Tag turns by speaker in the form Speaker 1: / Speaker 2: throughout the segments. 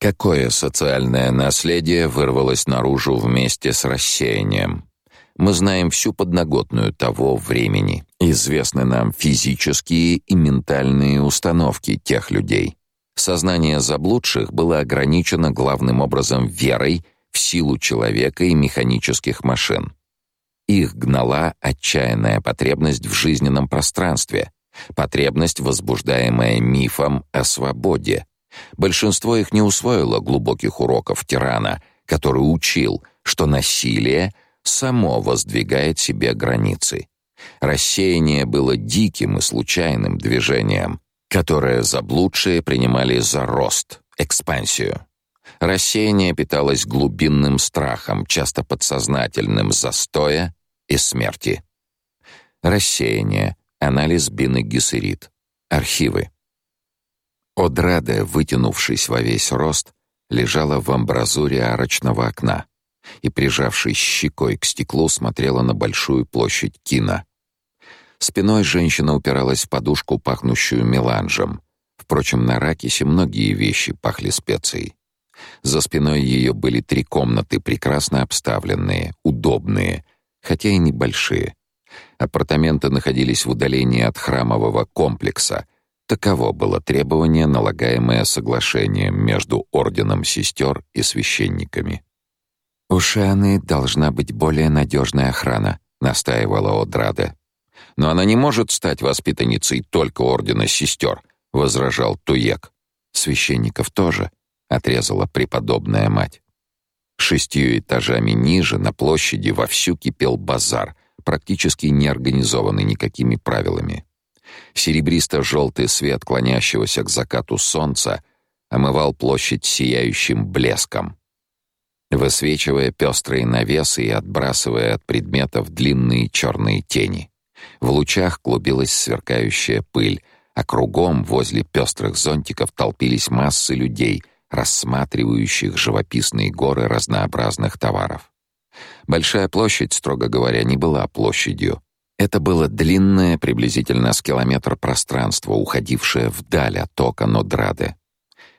Speaker 1: Какое социальное наследие вырвалось наружу вместе с рассеянием? Мы знаем всю подноготную того времени. Известны нам физические и ментальные установки тех людей. Сознание заблудших было ограничено главным образом верой в силу человека и механических машин. Их гнала отчаянная потребность в жизненном пространстве, потребность, возбуждаемая мифом о свободе. Большинство их не усвоило глубоких уроков тирана, который учил, что насилие само воздвигает себе границы. Рассеяние было диким и случайным движением, которое заблудшие принимали за рост, экспансию. Рассеяние питалось глубинным страхом, часто подсознательным застоя и смерти. Рассеяние, анализ Бины Гессерит, архивы. Одраде, вытянувшись во весь рост, лежала в амбразуре арочного окна и, прижавшись щекой к стеклу, смотрела на большую площадь кино. Спиной женщина упиралась в подушку, пахнущую меланжем. Впрочем, на Ракисе многие вещи пахли специей. За спиной ее были три комнаты, прекрасно обставленные, удобные, хотя и небольшие. Апартаменты находились в удалении от храмового комплекса. Таково было требование, налагаемое соглашением между орденом сестер и священниками. «У Шианы должна быть более надежная охрана», — настаивала Одрада. «Но она не может стать воспитанницей только ордена сестер», — возражал Туек. «Священников тоже», — отрезала преподобная мать. Шестью этажами ниже на площади вовсю кипел базар, практически не организованный никакими правилами. Серебристо-желтый свет клонящегося к закату солнца омывал площадь сияющим блеском высвечивая пестрые навесы и отбрасывая от предметов длинные черные тени. В лучах клубилась сверкающая пыль, а кругом возле пестрых зонтиков толпились массы людей, рассматривающих живописные горы разнообразных товаров. Большая площадь, строго говоря, не была площадью. Это было длинное, приблизительно с километр пространство, уходившее вдаль от ока Нодрады.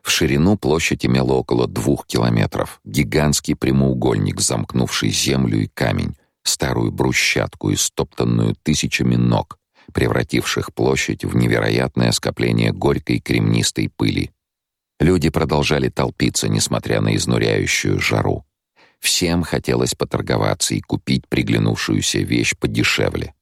Speaker 1: В ширину площадь имела около двух километров. Гигантский прямоугольник, замкнувший землю и камень, старую брусчатку, истоптанную тысячами ног, превративших площадь в невероятное скопление горькой кремнистой пыли. Люди продолжали толпиться, несмотря на изнуряющую жару. Всем хотелось поторговаться и купить приглянувшуюся вещь подешевле.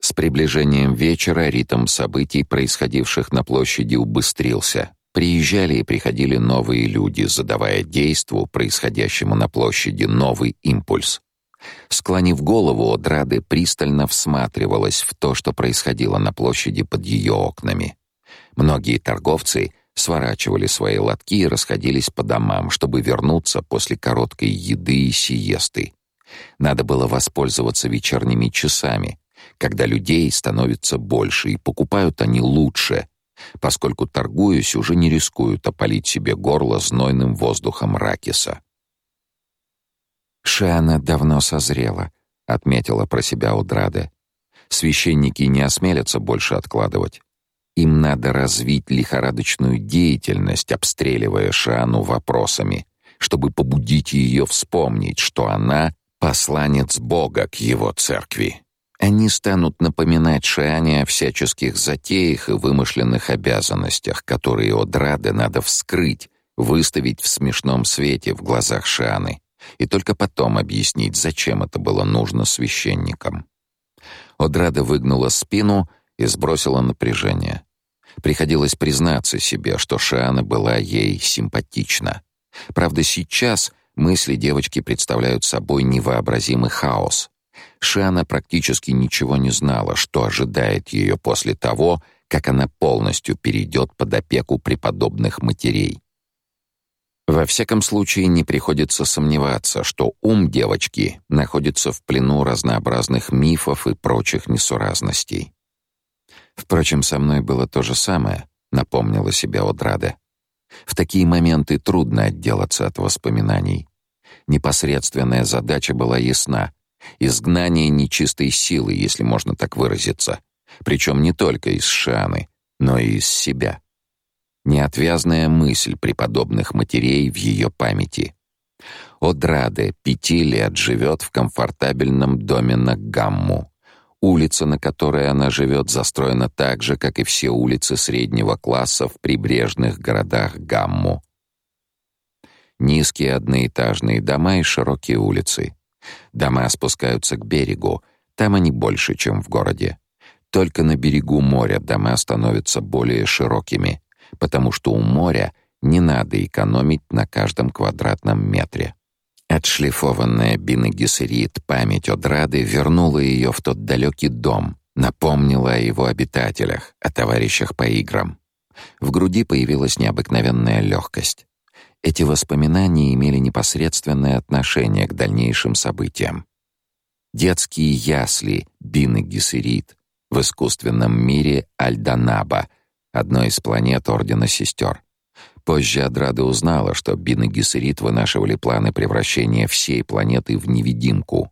Speaker 1: С приближением вечера ритм событий, происходивших на площади, убыстрился. Приезжали и приходили новые люди, задавая действу, происходящему на площади, новый импульс. Склонив голову, Одрады пристально всматривалась в то, что происходило на площади под ее окнами. Многие торговцы сворачивали свои лотки и расходились по домам, чтобы вернуться после короткой еды и сиесты. Надо было воспользоваться вечерними часами, когда людей становится больше и покупают они лучше, поскольку, торгуясь, уже не рискуют опалить себе горло знойным воздухом ракиса. «Шиана давно созрела», — отметила про себя Удраде. «Священники не осмелятся больше откладывать. Им надо развить лихорадочную деятельность, обстреливая Шиану вопросами, чтобы побудить ее вспомнить, что она — посланец Бога к его церкви». Они станут напоминать Шиане о всяческих затеях и вымышленных обязанностях, которые Одраде надо вскрыть, выставить в смешном свете в глазах Шианы, и только потом объяснить, зачем это было нужно священникам. Одрада выгнула спину и сбросила напряжение. Приходилось признаться себе, что Шиана была ей симпатична. Правда, сейчас мысли девочки представляют собой невообразимый хаос — Шиана практически ничего не знала, что ожидает ее после того, как она полностью перейдет под опеку преподобных матерей. Во всяком случае, не приходится сомневаться, что ум девочки находится в плену разнообразных мифов и прочих несуразностей. Впрочем, со мной было то же самое, напомнила себе Одрада. В такие моменты трудно отделаться от воспоминаний. Непосредственная задача была ясна изгнание нечистой силы, если можно так выразиться, причем не только из Шианы, но и из себя. неотвязная мысль преподобных матерей в ее памяти. Одраде пяти лет живет в комфортабельном доме на Гамму. Улица, на которой она живет, застроена так же, как и все улицы среднего класса в прибрежных городах Гамму. Низкие одноэтажные дома и широкие улицы. Дома спускаются к берегу, там они больше, чем в городе. Только на берегу моря дома становятся более широкими, потому что у моря не надо экономить на каждом квадратном метре. Отшлифованная Бина Гессерит память о Драде вернула ее в тот далекий дом, напомнила о его обитателях, о товарищах по играм. В груди появилась необыкновенная легкость. Эти воспоминания имели непосредственное отношение к дальнейшим событиям. Детские ясли Бины Гессерит в искусственном мире Альданаба, одной из планет Ордена Сестер. Позже Адрада узнала, что Бин Гессерит вынашивали планы превращения всей планеты в невидимку.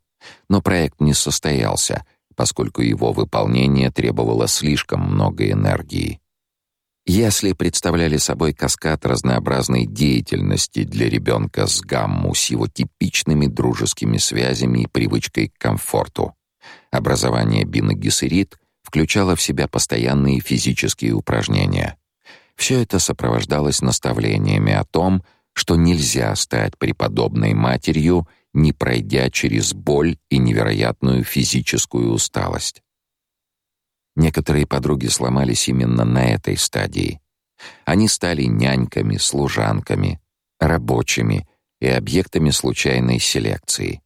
Speaker 1: Но проект не состоялся, поскольку его выполнение требовало слишком много энергии. Если представляли собой каскад разнообразной деятельности для ребенка с гамму с его типичными дружескими связями и привычкой к комфорту. Образование Бина Гессерит включало в себя постоянные физические упражнения. Все это сопровождалось наставлениями о том, что нельзя стать преподобной матерью, не пройдя через боль и невероятную физическую усталость. Некоторые подруги сломались именно на этой стадии. Они стали няньками, служанками, рабочими и объектами случайной селекции.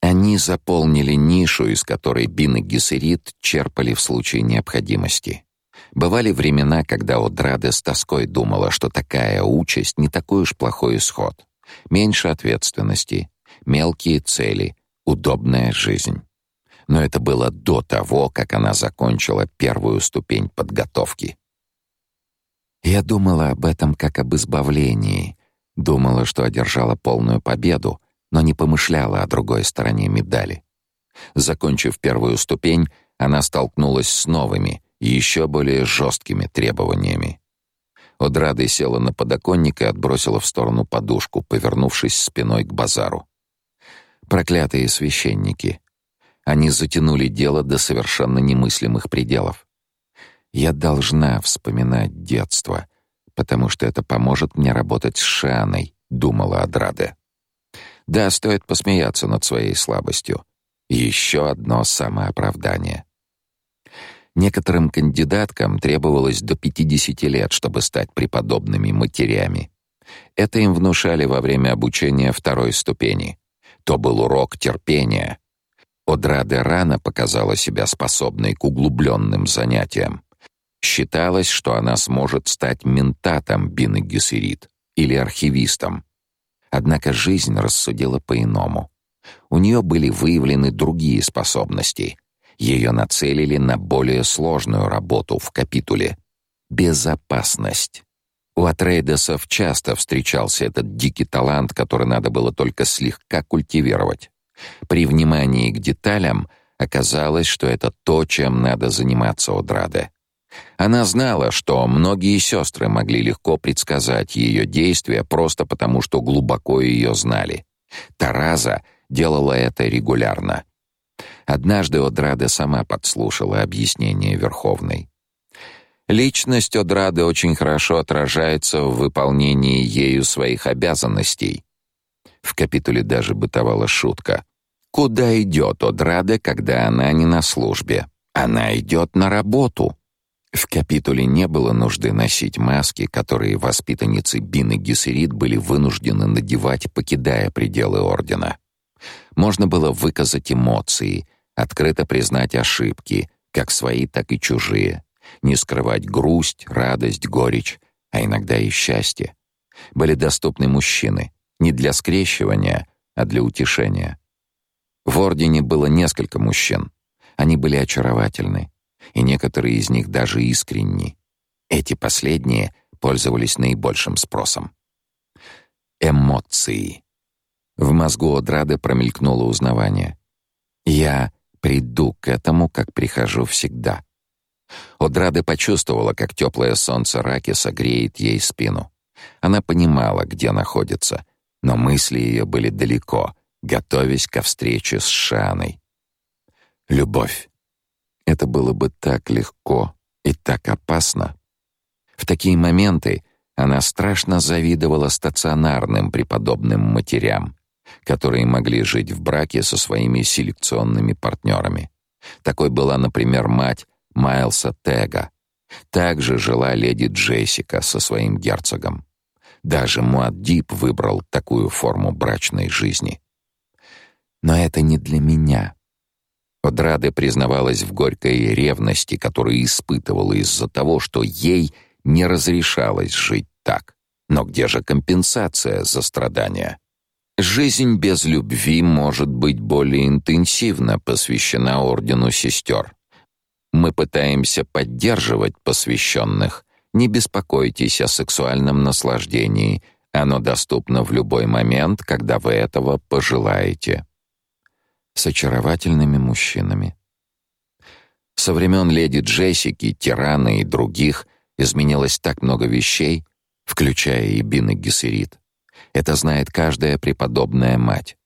Speaker 1: Они заполнили нишу, из которой Бин и Гессерит черпали в случае необходимости. Бывали времена, когда Одраде с тоской думала, что такая участь не такой уж плохой исход. Меньше ответственности, мелкие цели, удобная жизнь но это было до того, как она закончила первую ступень подготовки. Я думала об этом как об избавлении, думала, что одержала полную победу, но не помышляла о другой стороне медали. Закончив первую ступень, она столкнулась с новыми, еще более жесткими требованиями. Одрада села на подоконник и отбросила в сторону подушку, повернувшись спиной к базару. Проклятые священники. Они затянули дело до совершенно немыслимых пределов. Я должна вспоминать детство, потому что это поможет мне работать с Шаной, думала Адраде. Да, стоит посмеяться над своей слабостью. Еще одно самооправдание. Некоторым кандидаткам требовалось до 50 лет, чтобы стать преподобными матерями. Это им внушали во время обучения второй ступени. То был урок терпения, Одраде рано показала себя способной к углубленным занятиям. Считалось, что она сможет стать ментатом Бины Гессерит или архивистом. Однако жизнь рассудила по-иному. У нее были выявлены другие способности. Ее нацелили на более сложную работу в капитуле — безопасность. У Атрейдесов часто встречался этот дикий талант, который надо было только слегка культивировать. При внимании к деталям оказалось, что это то, чем надо заниматься Одраде. Она знала, что многие сестры могли легко предсказать ее действия просто потому, что глубоко ее знали. Тараза делала это регулярно. Однажды Одрада сама подслушала объяснение Верховной. Личность Одрады очень хорошо отражается в выполнении ею своих обязанностей. В капитуле даже бытовала шутка. Куда идет Одрада, когда она не на службе? Она идет на работу. В капитуле не было нужды носить маски, которые воспитанницы Бины Гессерит были вынуждены надевать, покидая пределы ордена. Можно было выказать эмоции, открыто признать ошибки, как свои, так и чужие, не скрывать грусть, радость, горечь, а иногда и счастье. Были доступны мужчины, не для скрещивания, а для утешения. В ордене было несколько мужчин. Они были очаровательны, и некоторые из них даже искренни. Эти последние пользовались наибольшим спросом. Эмоции. В мозгу Одрады промелькнуло узнавание. Я приду к этому, как прихожу всегда. Одрада почувствовала, как теплое солнце раки согреет ей спину. Она понимала, где находится, но мысли ее были далеко, готовясь ко встрече с Шаной. Любовь. Это было бы так легко и так опасно. В такие моменты она страшно завидовала стационарным преподобным матерям, которые могли жить в браке со своими селекционными партнерами. Такой была, например, мать Майлса Тега. Также жила леди Джессика со своим герцогом. Даже Муаддиб выбрал такую форму брачной жизни. Но это не для меня. Одраде признавалась в горькой ревности, которую испытывала из-за того, что ей не разрешалось жить так. Но где же компенсация за страдания? Жизнь без любви может быть более интенсивно посвящена ордену сестер. Мы пытаемся поддерживать посвященных. Не беспокойтесь о сексуальном наслаждении. Оно доступно в любой момент, когда вы этого пожелаете. С очаровательными мужчинами. Со времен леди Джессики, Тирана и других изменилось так много вещей, включая и Бин Гессерит. Это знает каждая преподобная мать.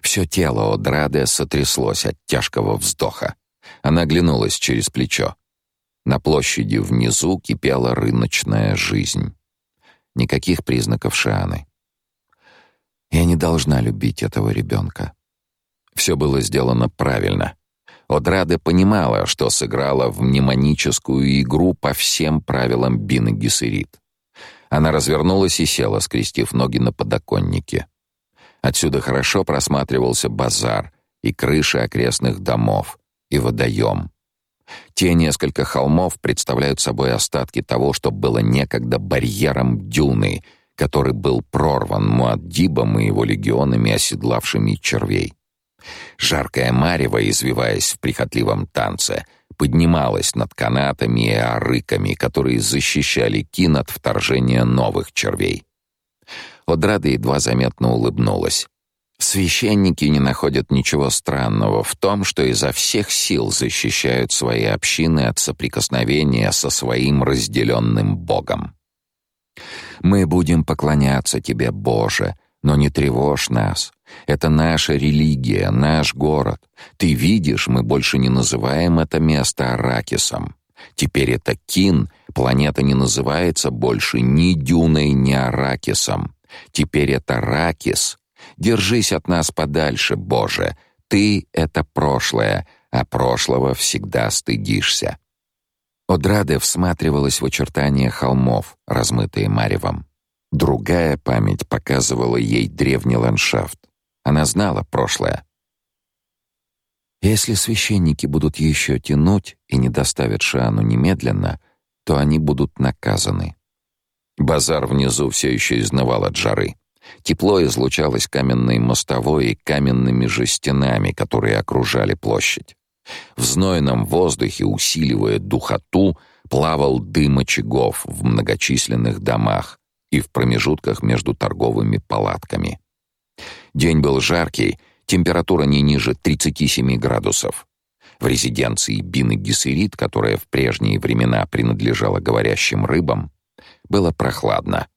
Speaker 1: Все тело Одраде сотряслось от тяжкого вздоха. Она оглянулась через плечо. На площади внизу кипела рыночная жизнь. Никаких признаков Шианы. Я не должна любить этого ребенка. Все было сделано правильно. Одраде понимала, что сыграла в мнемоническую игру по всем правилам Бины Гессерит. Она развернулась и села, скрестив ноги на подоконнике. Отсюда хорошо просматривался базар и крыши окрестных домов, и водоем. Те несколько холмов представляют собой остатки того, что было некогда барьером дюны, который был прорван Муаддибом и его легионами, оседлавшими червей. Жаркая марево, извиваясь в прихотливом танце, поднималась над канатами и арыками, которые защищали кин от вторжения новых червей. Одрада едва заметно улыбнулась. Священники не находят ничего странного в том, что изо всех сил защищают свои общины от соприкосновения со своим разделенным Богом. Мы будем поклоняться тебе, Боже, но не тревожь нас. Это наша религия, наш город. Ты видишь, мы больше не называем это место Аракисом. Теперь это Кин, планета не называется больше ни Дюной, ни Аракисом. Теперь это Ракис, Держись от нас подальше, Боже. Ты — это прошлое, а прошлого всегда стыдишься». Одраде всматривалась в очертания холмов, размытые маревом. Другая память показывала ей древний ландшафт. Она знала прошлое. Если священники будут еще тянуть и не доставят Шиану немедленно, то они будут наказаны. Базар внизу все еще изнывал от жары. Тепло излучалось каменной мостовой и каменными же стенами, которые окружали площадь. В знойном воздухе, усиливая духоту, плавал дым очагов в многочисленных домах и в промежутках между торговыми палатками. День был жаркий, температура не ниже 37 градусов. В резиденции Бины Гессерит, которая в прежние времена принадлежала говорящим рыбам, было прохладно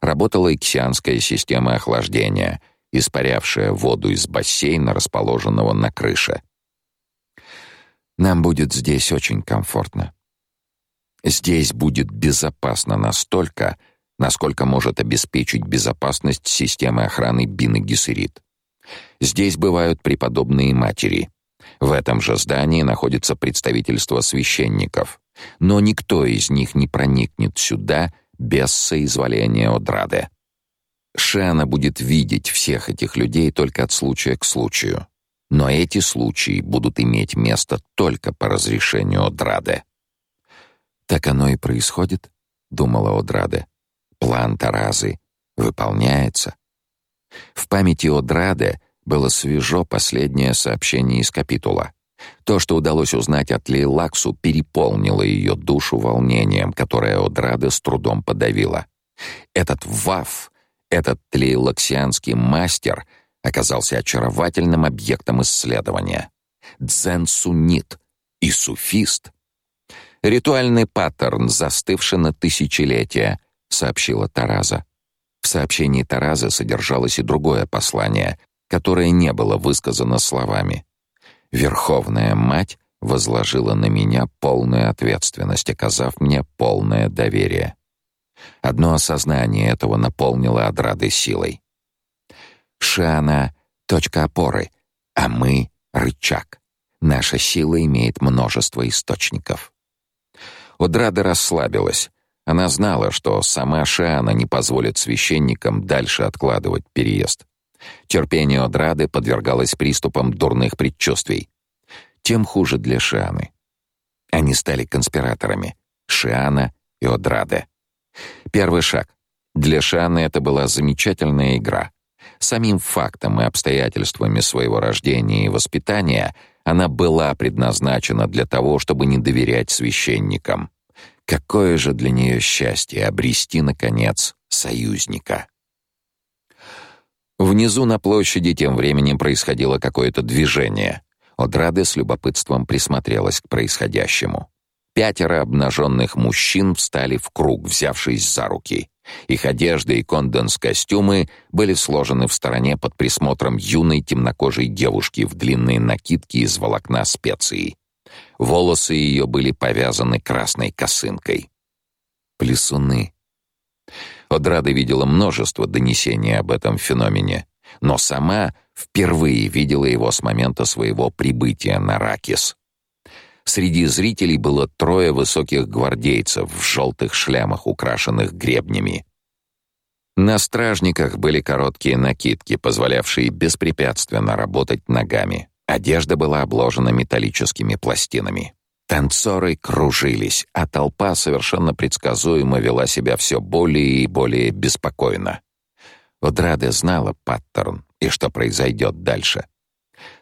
Speaker 1: работала иксианская система охлаждения, испарявшая воду из бассейна, расположенного на крыше. Нам будет здесь очень комфортно. Здесь будет безопасно настолько, насколько может обеспечить безопасность системы охраны Бины Гессерит. Здесь бывают преподобные матери. В этом же здании находится представительство священников, но никто из них не проникнет сюда без соизволения Одрады. Шиана будет видеть всех этих людей только от случая к случаю. Но эти случаи будут иметь место только по разрешению Одраде. Так оно и происходит, думала Одраде. План Таразы выполняется. В памяти Одраде было свежо последнее сообщение из капитула. То, что удалось узнать от Лейлаксу, переполнило ее душу волнением, которое Одрада с трудом подавила. Этот Ваф, этот лейлаксианский мастер оказался очаровательным объектом исследования. Дзен-суннит и суфист. Ритуальный паттерн, застывший на тысячелетия, сообщила Тараза. В сообщении Таразы содержалось и другое послание, которое не было высказано словами. Верховная мать возложила на меня полную ответственность, оказав мне полное доверие. Одно осознание этого наполнило Адрады силой. Шана — точка опоры, а мы — рычаг. Наша сила имеет множество источников. Одрада расслабилась. Она знала, что сама Шана не позволит священникам дальше откладывать переезд. Терпение Одрады подвергалось приступам дурных предчувствий. Тем хуже для Шианы. Они стали конспираторами. Шиана и Одрада. Первый шаг. Для Шианы это была замечательная игра. Самим фактом и обстоятельствами своего рождения и воспитания она была предназначена для того, чтобы не доверять священникам. Какое же для нее счастье обрести наконец союзника. Внизу на площади тем временем происходило какое-то движение. Одраде с любопытством присмотрелась к происходящему. Пятеро обнаженных мужчин встали в круг, взявшись за руки. Их одежда и конденс-костюмы были сложены в стороне под присмотром юной темнокожей девушки в длинной накидке из волокна специй. Волосы ее были повязаны красной косынкой. Плесуны. Одрада видела множество донесений об этом феномене, но сама впервые видела его с момента своего прибытия на Ракис. Среди зрителей было трое высоких гвардейцев в желтых шлемах, украшенных гребнями. На стражниках были короткие накидки, позволявшие беспрепятственно работать ногами. Одежда была обложена металлическими пластинами. Танцоры кружились, а толпа совершенно предсказуемо вела себя все более и более беспокойно. Одраде знала паттерн и что произойдет дальше.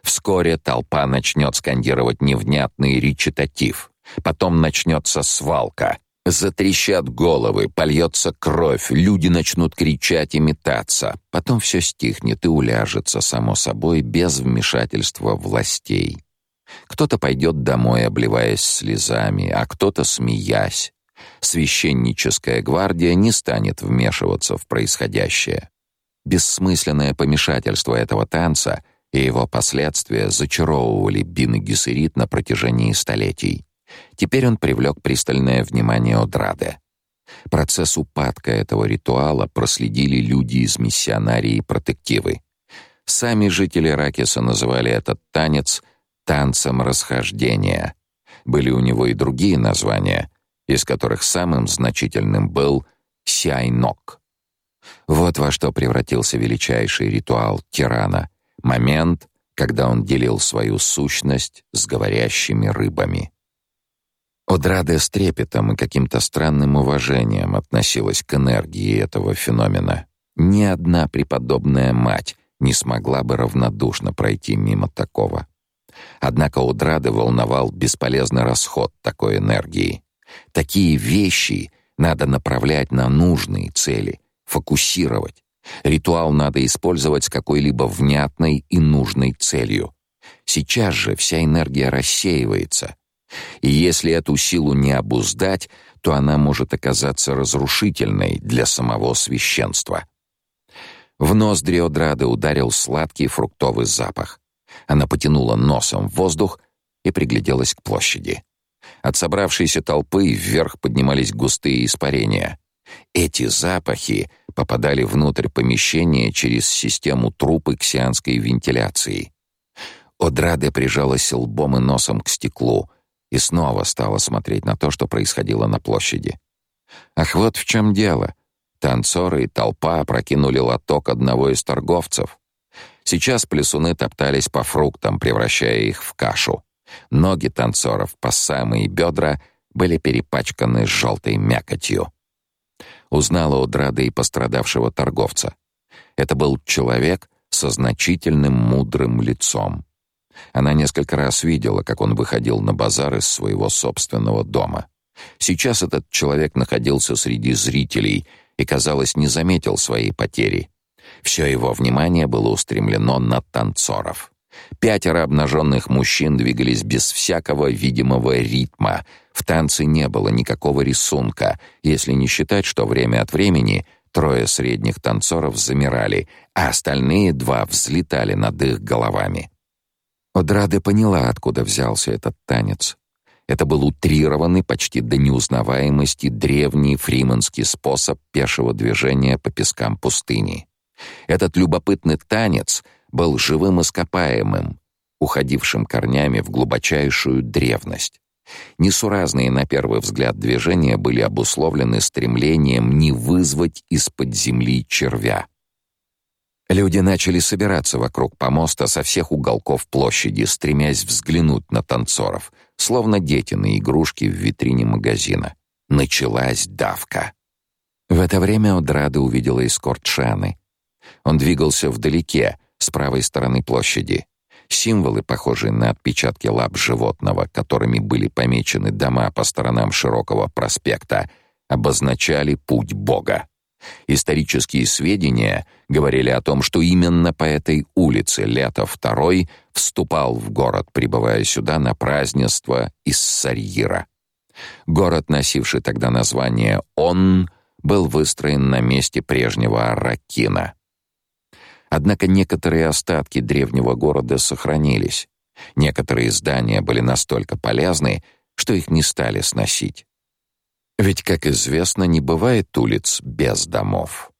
Speaker 1: Вскоре толпа начнет скандировать невнятный речитатив. Потом начнется свалка. Затрещат головы, польется кровь, люди начнут кричать и метаться. Потом все стихнет и уляжется, само собой, без вмешательства властей. Кто-то пойдет домой, обливаясь слезами, а кто-то смеясь. Священническая гвардия не станет вмешиваться в происходящее. Бессмысленное помешательство этого танца и его последствия зачаровывали Бин и Гессерит на протяжении столетий. Теперь он привлек пристальное внимание Одраде. Процесс упадка этого ритуала проследили люди из миссионарии протективы. Сами жители Ракиса называли этот танец танцем расхождения. Были у него и другие названия, из которых самым значительным был Сяйнок. Вот во что превратился величайший ритуал тирана — Момент, когда он делил свою сущность с говорящими рыбами. Одраде с трепетом и каким-то странным уважением относилась к энергии этого феномена. Ни одна преподобная мать не смогла бы равнодушно пройти мимо такого. Однако Одрады волновал бесполезный расход такой энергии. Такие вещи надо направлять на нужные цели, фокусировать, Ритуал надо использовать с какой-либо внятной и нужной целью. Сейчас же вся энергия рассеивается. И если эту силу не обуздать, то она может оказаться разрушительной для самого священства. В ноздри Одрады ударил сладкий фруктовый запах. Она потянула носом в воздух и пригляделась к площади. От собравшейся толпы вверх поднимались густые испарения. Эти запахи попадали внутрь помещения через систему труб ксианской вентиляции. Одраде прижалась лбом и носом к стеклу и снова стала смотреть на то, что происходило на площади. Ах, вот в чем дело. Танцоры и толпа опрокинули лоток одного из торговцев. Сейчас плесуны топтались по фруктам, превращая их в кашу. Ноги танцоров по самые бедра были перепачканы желтой мякотью узнала у Драда и пострадавшего торговца. Это был человек со значительным мудрым лицом. Она несколько раз видела, как он выходил на базар из своего собственного дома. Сейчас этот человек находился среди зрителей и, казалось, не заметил своей потери. Все его внимание было устремлено на танцоров. Пятеро обнаженных мужчин двигались без всякого видимого ритма. В танце не было никакого рисунка, если не считать, что время от времени трое средних танцоров замирали, а остальные два взлетали над их головами. Одрада поняла, откуда взялся этот танец. Это был утрированный почти до неузнаваемости древний фриманский способ пешего движения по пескам пустыни. Этот любопытный танец был живым ископаемым, уходившим корнями в глубочайшую древность. Несуразные на первый взгляд движения были обусловлены стремлением не вызвать из-под земли червя. Люди начали собираться вокруг помоста со всех уголков площади, стремясь взглянуть на танцоров, словно дети на игрушки в витрине магазина. Началась давка. В это время Одрада увидела эскорт Шаны. Он двигался вдалеке, с правой стороны площади. Символы, похожие на отпечатки лап животного, которыми были помечены дома по сторонам широкого проспекта, обозначали путь Бога. Исторические сведения говорили о том, что именно по этой улице Лето II вступал в город, прибывая сюда на празднество из Сарьира. Город, носивший тогда название Он, был выстроен на месте прежнего Аракина. Однако некоторые остатки древнего города сохранились. Некоторые здания были настолько полезны, что их не стали сносить. Ведь, как известно, не бывает улиц без домов.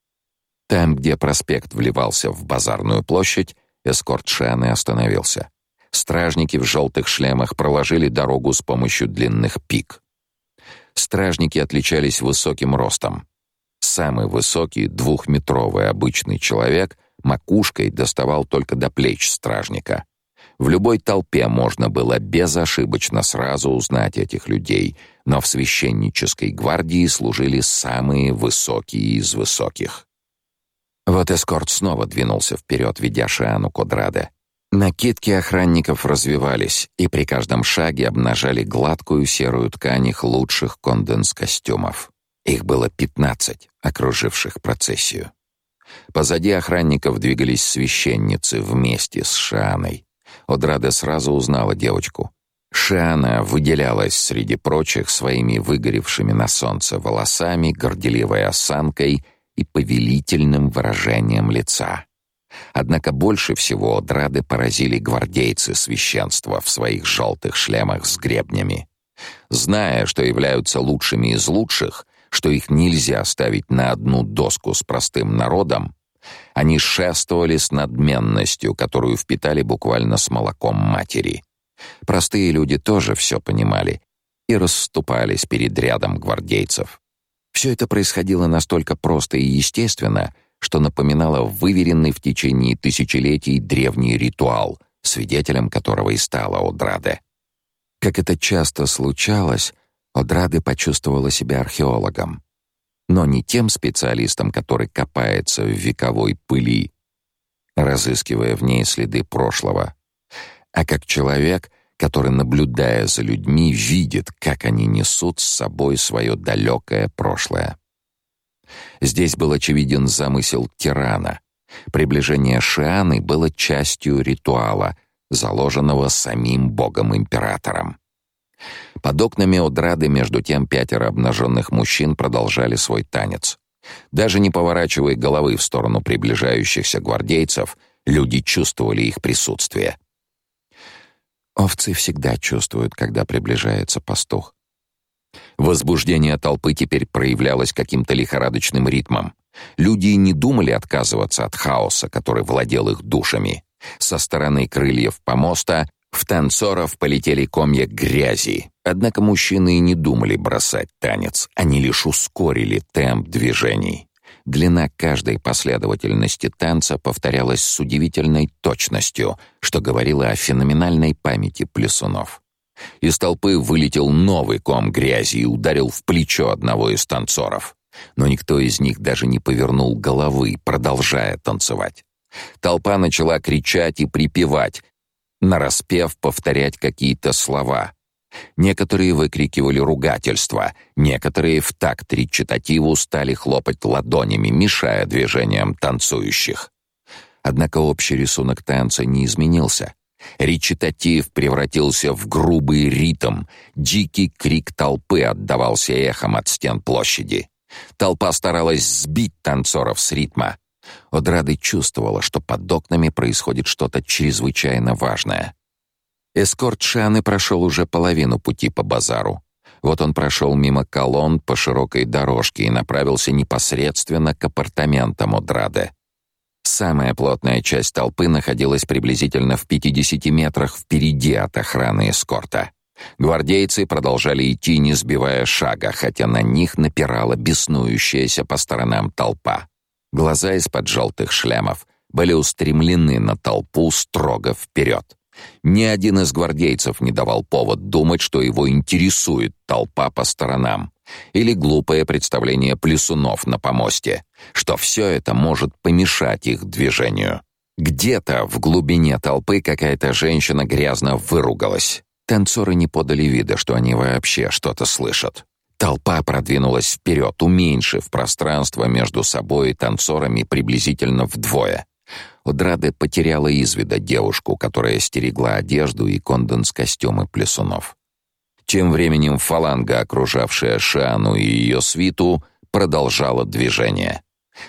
Speaker 1: Там, где проспект вливался в базарную площадь, эскорт Шаны остановился. Стражники в желтых шлемах проложили дорогу с помощью длинных пик. Стражники отличались высоким ростом. Самый высокий, двухметровый обычный человек макушкой доставал только до плеч стражника. В любой толпе можно было безошибочно сразу узнать этих людей, но в священнической гвардии служили самые высокие из высоких. Вот эскорт снова двинулся вперед, ведя Шиану Кодраде. Накидки охранников развивались, и при каждом шаге обнажали гладкую серую ткань их лучших конденс-костюмов. Их было пятнадцать, окруживших процессию. Позади охранников двигались священницы вместе с Шианой. Одрада сразу узнала девочку. Шиана выделялась среди прочих своими выгоревшими на солнце волосами, горделивой осанкой и повелительным выражением лица. Однако больше всего Одрады поразили гвардейцы священства в своих желтых шлемах с гребнями. Зная, что являются лучшими из лучших, что их нельзя ставить на одну доску с простым народом, они шествовали с надменностью, которую впитали буквально с молоком матери. Простые люди тоже все понимали и расступались перед рядом гвардейцев. Все это происходило настолько просто и естественно, что напоминало выверенный в течение тысячелетий древний ритуал, свидетелем которого и стала Одраде. Как это часто случалось, Одраде почувствовала себя археологом но не тем специалистом, который копается в вековой пыли, разыскивая в ней следы прошлого, а как человек, который, наблюдая за людьми, видит, как они несут с собой свое далекое прошлое. Здесь был очевиден замысел тирана. Приближение Шианы было частью ритуала, заложенного самим богом-императором. Под окнами Одрады между тем пятеро обнаженных мужчин продолжали свой танец. Даже не поворачивая головы в сторону приближающихся гвардейцев, люди чувствовали их присутствие. Овцы всегда чувствуют, когда приближается пастух. Возбуждение толпы теперь проявлялось каким-то лихорадочным ритмом. Люди не думали отказываться от хаоса, который владел их душами. Со стороны крыльев помоста в танцоров полетели комья грязи. Однако мужчины и не думали бросать танец, они лишь ускорили темп движений. Длина каждой последовательности танца повторялась с удивительной точностью, что говорило о феноменальной памяти плесунов. Из толпы вылетел новый ком грязи и ударил в плечо одного из танцоров. Но никто из них даже не повернул головы, продолжая танцевать. Толпа начала кричать и припевать, нараспев повторять какие-то слова. Некоторые выкрикивали ругательства, некоторые в такт речитативу стали хлопать ладонями, мешая движениям танцующих. Однако общий рисунок танца не изменился. Речитатив превратился в грубый ритм, дикий крик толпы отдавался эхом от стен площади. Толпа старалась сбить танцоров с ритма. Одрады чувствовала, что под окнами происходит что-то чрезвычайно важное. Эскорт Шаны прошел уже половину пути по базару. Вот он прошел мимо колонн по широкой дорожке и направился непосредственно к апартаментам Одрады. Самая плотная часть толпы находилась приблизительно в 50 метрах впереди от охраны эскорта. Гвардейцы продолжали идти, не сбивая шага, хотя на них напирала беснующаяся по сторонам толпа. Глаза из-под желтых шлемов были устремлены на толпу строго вперед. Ни один из гвардейцев не давал повод думать, что его интересует толпа по сторонам или глупое представление плесунов на помосте, что все это может помешать их движению. Где-то в глубине толпы какая-то женщина грязно выругалась. Танцоры не подали вида, что они вообще что-то слышат. Толпа продвинулась вперед, уменьшив пространство между собой и танцорами приблизительно вдвое. Одраде потеряла из вида девушку, которая стерегла одежду и конденс-костюмы плесунов. Тем временем фаланга, окружавшая Шану и ее свиту, продолжала движение.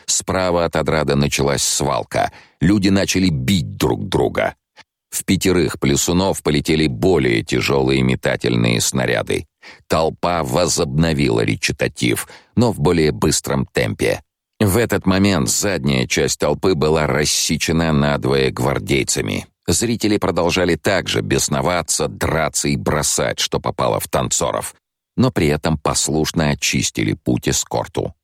Speaker 1: Справа от Одрада началась свалка. Люди начали бить друг друга. В пятерых плесунов полетели более тяжелые метательные снаряды. Толпа возобновила речитатив, но в более быстром темпе. В этот момент задняя часть толпы была рассечена надвое гвардейцами. Зрители продолжали также бесноваться, драться и бросать, что попало в танцоров, но при этом послушно очистили путь эскорту.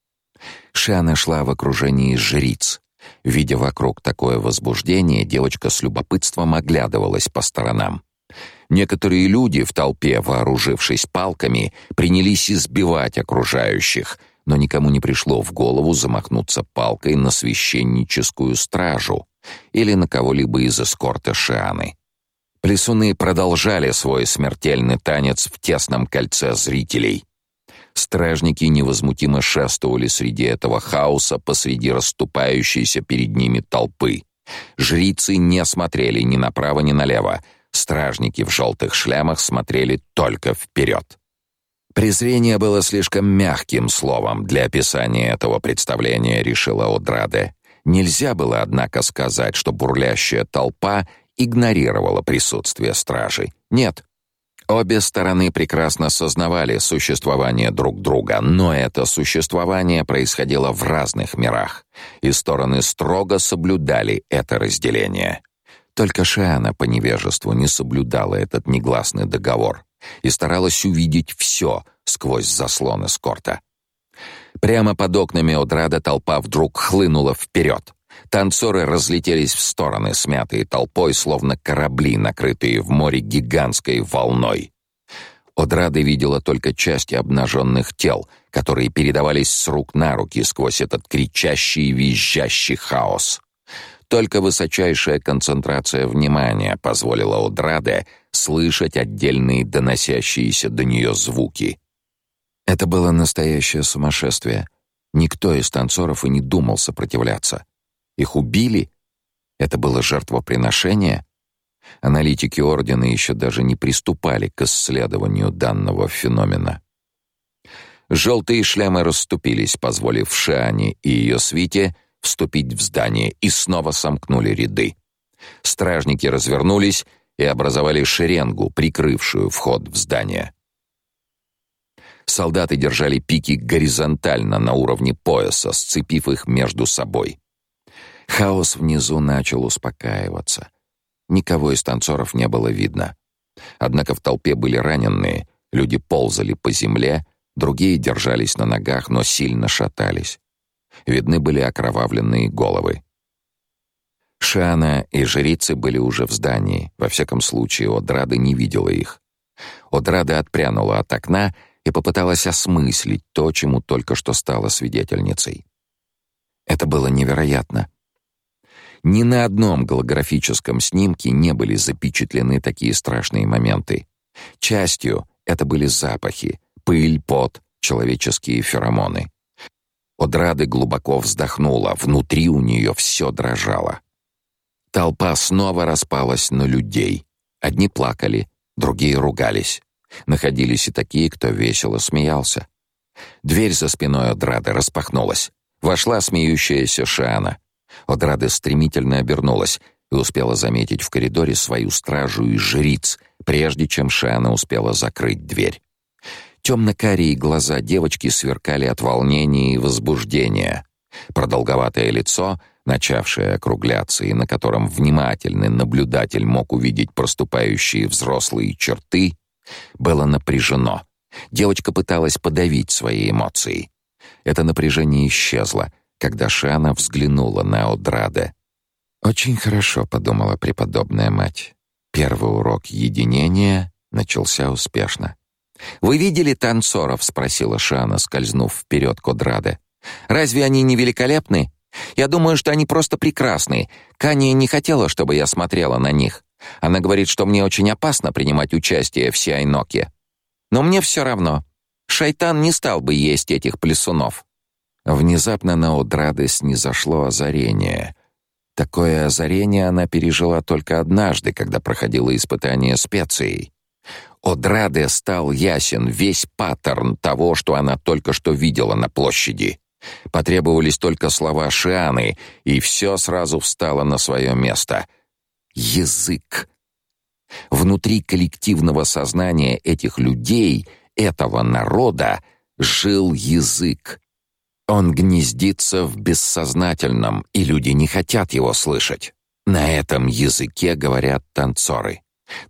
Speaker 1: Шана шла в окружении жриц. Видя вокруг такое возбуждение, девочка с любопытством оглядывалась по сторонам. Некоторые люди в толпе, вооружившись палками, принялись избивать окружающих — но никому не пришло в голову замахнуться палкой на священническую стражу или на кого-либо из эскорта Шианы. Плесуны продолжали свой смертельный танец в тесном кольце зрителей. Стражники невозмутимо шествовали среди этого хаоса посреди расступающейся перед ними толпы. Жрицы не смотрели ни направо, ни налево. Стражники в желтых шлемах смотрели только вперед. Презрение было слишком мягким словом для описания этого представления, решила Одраде. Нельзя было, однако, сказать, что бурлящая толпа игнорировала присутствие стражей. Нет. Обе стороны прекрасно сознавали существование друг друга, но это существование происходило в разных мирах, и стороны строго соблюдали это разделение. Только Шиана по невежеству не соблюдала этот негласный договор и старалась увидеть все сквозь заслоны скорта. Прямо под окнами Одрада толпа вдруг хлынула вперед. Танцоры разлетелись в стороны, смятые толпой, словно корабли, накрытые в море гигантской волной. Одрада видела только части обнаженных тел, которые передавались с рук на руки сквозь этот кричащий и визжащий хаос. Только высочайшая концентрация внимания позволила Одраде слышать отдельные доносящиеся до нее звуки. Это было настоящее сумасшествие. Никто из танцоров и не думал сопротивляться. Их убили? Это было жертвоприношение? Аналитики ордена еще даже не приступали к исследованию данного феномена. Желтые шлемы расступились, позволив Шиане и ее свите вступить в здание и снова сомкнули ряды. Стражники развернулись и образовали шеренгу, прикрывшую вход в здание. Солдаты держали пики горизонтально на уровне пояса, сцепив их между собой. Хаос внизу начал успокаиваться. Никого из танцоров не было видно. Однако в толпе были раненые, люди ползали по земле, другие держались на ногах, но сильно шатались. Видны были окровавленные головы. Шана и жрицы были уже в здании. Во всяком случае, Одрада не видела их. Одрада отпрянула от окна и попыталась осмыслить то, чему только что стала свидетельницей. Это было невероятно. Ни на одном голографическом снимке не были запечатлены такие страшные моменты. Частью это были запахи, пыль, пот, человеческие феромоны. Одрады глубоко вздохнула, внутри у нее все дрожало. Толпа снова распалась на людей. Одни плакали, другие ругались. Находились и такие, кто весело смеялся. Дверь за спиной Одрады распахнулась. Вошла смеющаяся Шиана. Одрада стремительно обернулась и успела заметить в коридоре свою стражу и жриц, прежде чем Шиана успела закрыть дверь. Темно-карие глаза девочки сверкали от волнения и возбуждения. Продолговатое лицо, начавшее округляться и на котором внимательный наблюдатель мог увидеть проступающие взрослые черты, было напряжено. Девочка пыталась подавить свои эмоции. Это напряжение исчезло, когда Шана взглянула на Одраде. «Очень хорошо», — подумала преподобная мать. Первый урок единения начался успешно. «Вы видели танцоров?» — спросила Шана, скользнув вперед к Одраде. «Разве они не великолепны? Я думаю, что они просто прекрасны. Кания не хотела, чтобы я смотрела на них. Она говорит, что мне очень опасно принимать участие в Сиайноке. Но мне все равно. Шайтан не стал бы есть этих плесунов. Внезапно на Одрады снизошло озарение. Такое озарение она пережила только однажды, когда проходила испытание специей. Одраде стал ясен весь паттерн того, что она только что видела на площади. Потребовались только слова Шианы, и все сразу встало на свое место. Язык. Внутри коллективного сознания этих людей, этого народа, жил язык. Он гнездится в бессознательном, и люди не хотят его слышать. На этом языке говорят танцоры.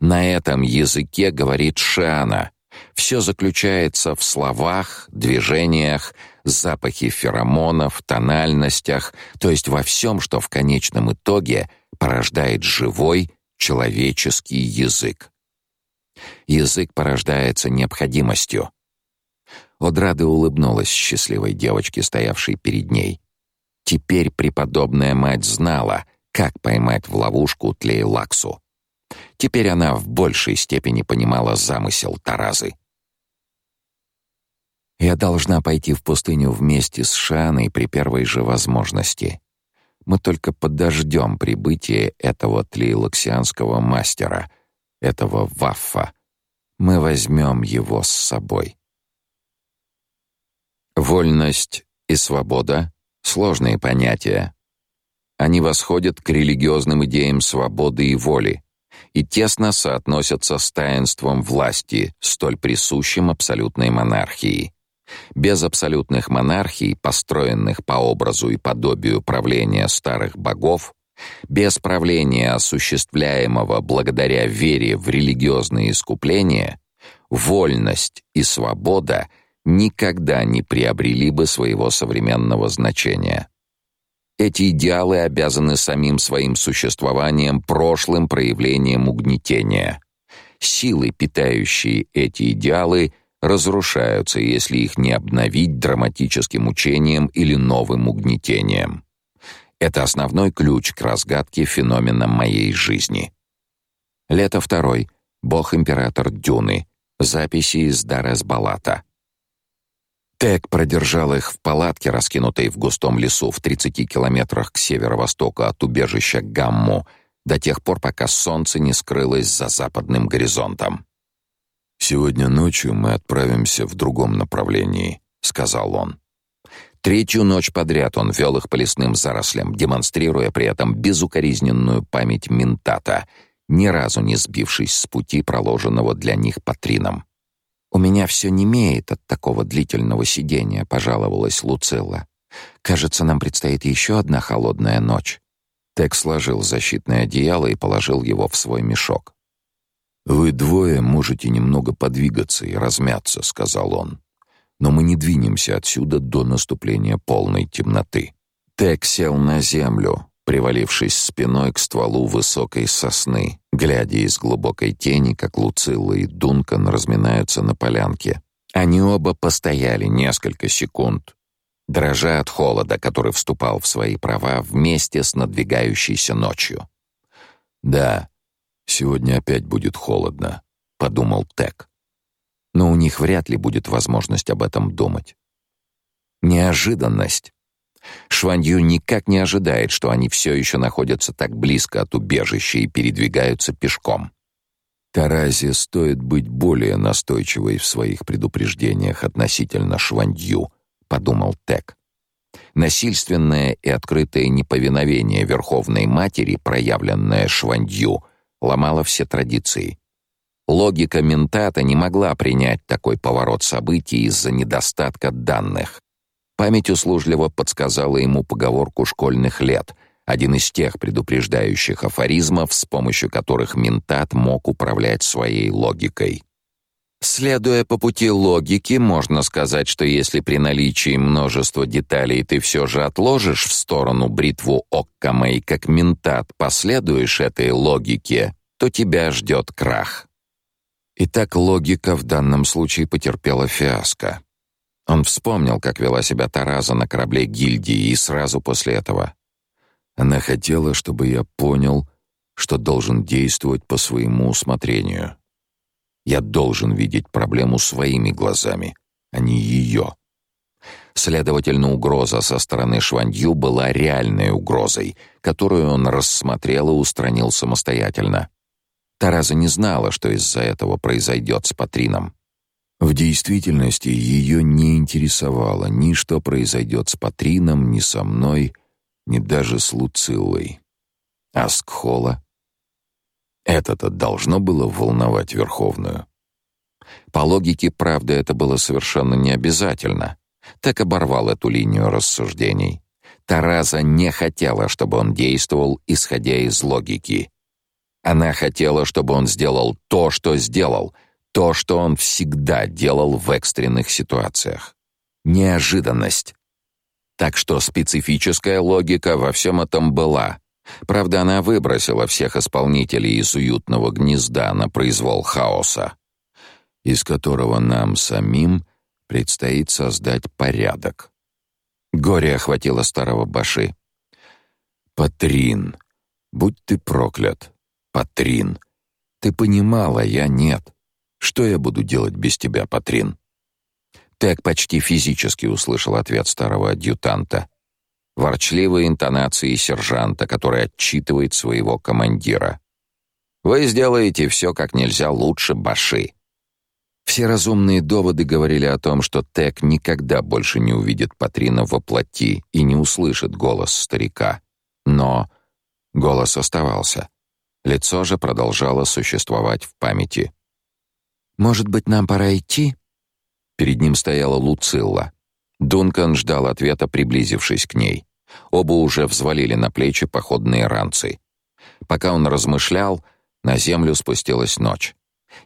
Speaker 1: На этом языке говорит Шиана. Все заключается в словах, движениях, запахе феромонов, тональностях, то есть во всем, что в конечном итоге порождает живой человеческий язык. Язык порождается необходимостью. Одрада улыбнулась счастливой девочке, стоявшей перед ней. Теперь преподобная мать знала, как поймать в ловушку Тлейлаксу. Теперь она в большей степени понимала замысел Таразы. Я должна пойти в пустыню вместе с Шаной при первой же возможности. Мы только подождем прибытия этого тлейлоксианского мастера, этого ваффа. Мы возьмем его с собой. Вольность и свобода — сложные понятия. Они восходят к религиозным идеям свободы и воли и тесно соотносятся с таинством власти, столь присущим абсолютной монархии. Без абсолютных монархий, построенных по образу и подобию правления старых богов, без правления, осуществляемого благодаря вере в религиозные искупления, вольность и свобода никогда не приобрели бы своего современного значения. Эти идеалы обязаны самим своим существованием прошлым проявлением угнетения. Силы, питающие эти идеалы, разрушаются, если их не обновить драматическим учением или новым угнетением. Это основной ключ к разгадке феномена моей жизни. Лето второй. Бог-император Дюны. Записи из Дарес-Балата. Тек продержал их в палатке, раскинутой в густом лесу в 30 километрах к северо-востоку от убежища Гамму, до тех пор, пока солнце не скрылось за западным горизонтом.
Speaker 2: «Сегодня ночью мы отправимся в другом направлении», — сказал он.
Speaker 1: Третью ночь подряд он вел их по лесным зарослям, демонстрируя при этом безукоризненную память ментата, ни разу не сбившись с пути, проложенного для них патрином. «У меня все немеет от такого длительного сидения», — пожаловалась Луцилла. «Кажется, нам предстоит еще одна холодная ночь». Тек сложил защитное одеяло и положил его в свой мешок.
Speaker 2: «Вы двое можете немного подвигаться и размяться», — сказал он. «Но мы не двинемся отсюда до наступления полной темноты».
Speaker 1: Тек сел на землю, привалившись спиной к стволу высокой сосны, глядя из глубокой тени, как Луцилла и Дункан разминаются на полянке. Они оба постояли несколько секунд, дрожа от холода, который вступал в свои права вместе с надвигающейся ночью.
Speaker 2: «Да, сегодня опять будет холодно», — подумал Тек.
Speaker 1: Но у них вряд ли будет возможность об этом думать. Неожиданность Шванью никак не ожидает, что они все еще находятся так близко от убежища и передвигаются пешком.
Speaker 2: Таразе стоит быть более настойчивой в своих предупреждениях относительно Швандью, подумал Тек.
Speaker 1: Насильственное и открытое неповиновение Верховной Матери, проявленное Швандью, ломало все традиции. Логика ментата не могла принять такой поворот событий из-за недостатка данных. Память услужливо подсказала ему поговорку школьных лет, один из тех предупреждающих афоризмов, с помощью которых ментат мог управлять своей логикой. Следуя по пути логики, можно сказать, что если при наличии множества деталей ты все же отложишь в сторону бритву Оккама и как ментат последуешь этой логике, то тебя ждет крах. Итак, логика в данном случае потерпела фиаско. Он вспомнил, как вела себя Тараза на корабле гильдии, и сразу после этого.
Speaker 2: Она хотела, чтобы я понял, что должен действовать по своему усмотрению. Я должен видеть проблему своими глазами, а не ее.
Speaker 1: Следовательно, угроза со стороны Швандью была реальной угрозой, которую он рассмотрел и устранил самостоятельно. Тараза не знала, что из-за этого произойдет с Патрином.
Speaker 2: В действительности ее не интересовало ни что произойдет с Патрином, ни со мной, ни даже с Луциллой. А Скхола? Это-то должно было волновать Верховную.
Speaker 1: По логике, правда, это было совершенно не обязательно. Так оборвал эту линию рассуждений. Тараза не хотела, чтобы он действовал, исходя из логики. Она хотела, чтобы он сделал то, что сделал, то, что он всегда делал в экстренных ситуациях. Неожиданность. Так что специфическая логика во всем этом была. Правда, она выбросила всех исполнителей из уютного гнезда на произвол хаоса,
Speaker 2: из которого нам самим предстоит создать порядок.
Speaker 1: Горе охватило старого баши.
Speaker 2: Патрин, будь ты проклят. Патрин, ты понимала, я нет. Что я буду делать без тебя, Патрин?
Speaker 1: Так почти физически услышал ответ старого адъютанта. Ворчливые интонации сержанта, который отчитывает своего командира. Вы сделаете все как нельзя лучше Баши. Все разумные доводы говорили о том, что Тек никогда больше не увидит Патрина во плоти и не услышит голос старика. Но голос оставался. Лицо же продолжало существовать в памяти. Может быть, нам пора идти? Перед ним стояла Луцилла. Дункан ждал ответа, приблизившись к ней. Оба уже взвалили на плечи походные ранцы. Пока он размышлял, на землю спустилась ночь.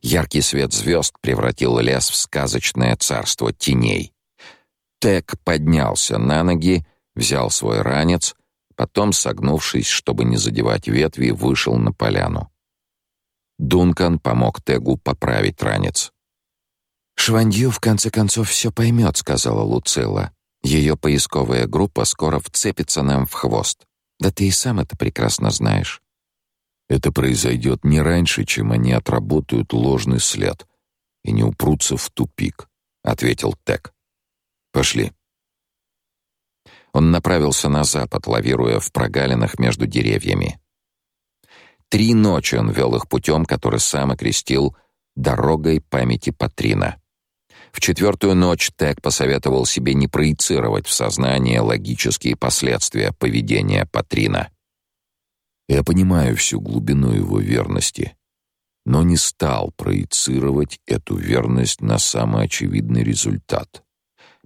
Speaker 1: Яркий свет звезд превратил лес в сказочное царство теней. Тек поднялся на ноги, взял свой ранец Потом, согнувшись, чтобы не задевать ветви, вышел на поляну. Дункан помог Тегу поправить ранец. «Швандью в конце концов все поймет», — сказала Луцилла. «Ее поисковая группа скоро вцепится нам в хвост. Да ты и сам это прекрасно знаешь».
Speaker 2: «Это произойдет не раньше, чем они отработают ложный след и не упрутся в тупик», — ответил Тег. «Пошли».
Speaker 1: Он направился на запад, лавируя в прогалинах между деревьями. Три ночи он вел их путем, который сам окрестил «дорогой памяти Патрина». В четвертую ночь Тек посоветовал себе не проецировать в сознание логические последствия поведения Патрина.
Speaker 2: Я понимаю всю глубину его верности, но не стал проецировать эту верность на самый очевидный результат.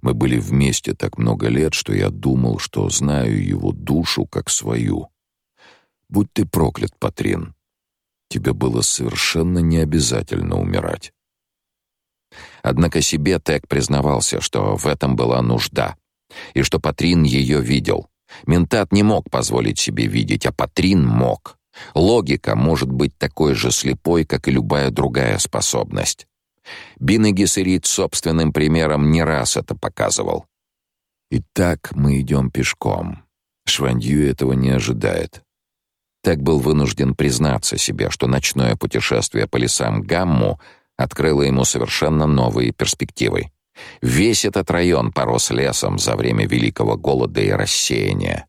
Speaker 2: Мы были вместе так много лет, что я думал, что знаю его душу как свою. Будь ты проклят, Патрин. Тебе было совершенно не обязательно умирать.
Speaker 1: Однако себе Тек признавался, что в этом была нужда, и что Патрин ее видел. Ментат не мог позволить себе видеть, а Патрин мог. Логика может быть такой же слепой, как и любая другая способность. Бин и собственным примером не раз это показывал.
Speaker 2: Итак, мы идем пешком. Швандью этого не ожидает.
Speaker 1: Так был вынужден признаться себе, что ночное путешествие по лесам Гамму открыло ему совершенно новые перспективы. Весь этот район порос лесом за время Великого Голода и рассеяния.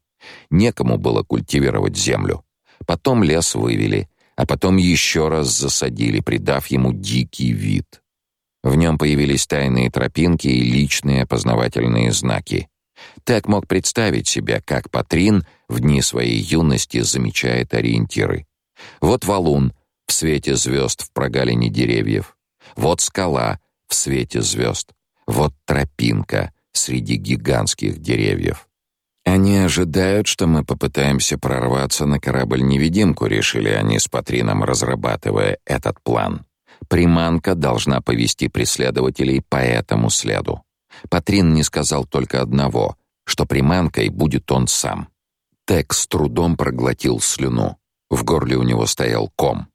Speaker 1: Некому было культивировать землю. Потом лес вывели, а потом еще раз засадили, придав ему дикий вид. В нем появились тайные тропинки и личные опознавательные знаки. Так мог представить себе, как Патрин в дни своей юности замечает ориентиры. Вот валун в свете звезд в прогалине деревьев. Вот скала в свете звезд. Вот тропинка среди гигантских деревьев. Они ожидают, что мы попытаемся прорваться на корабль-невидимку, решили они с Патрином, разрабатывая этот план. Приманка должна повести преследователей по этому следу. Патрин не сказал только одного, что приманкой будет он сам. Тек с трудом проглотил слюну. В горле у него стоял ком.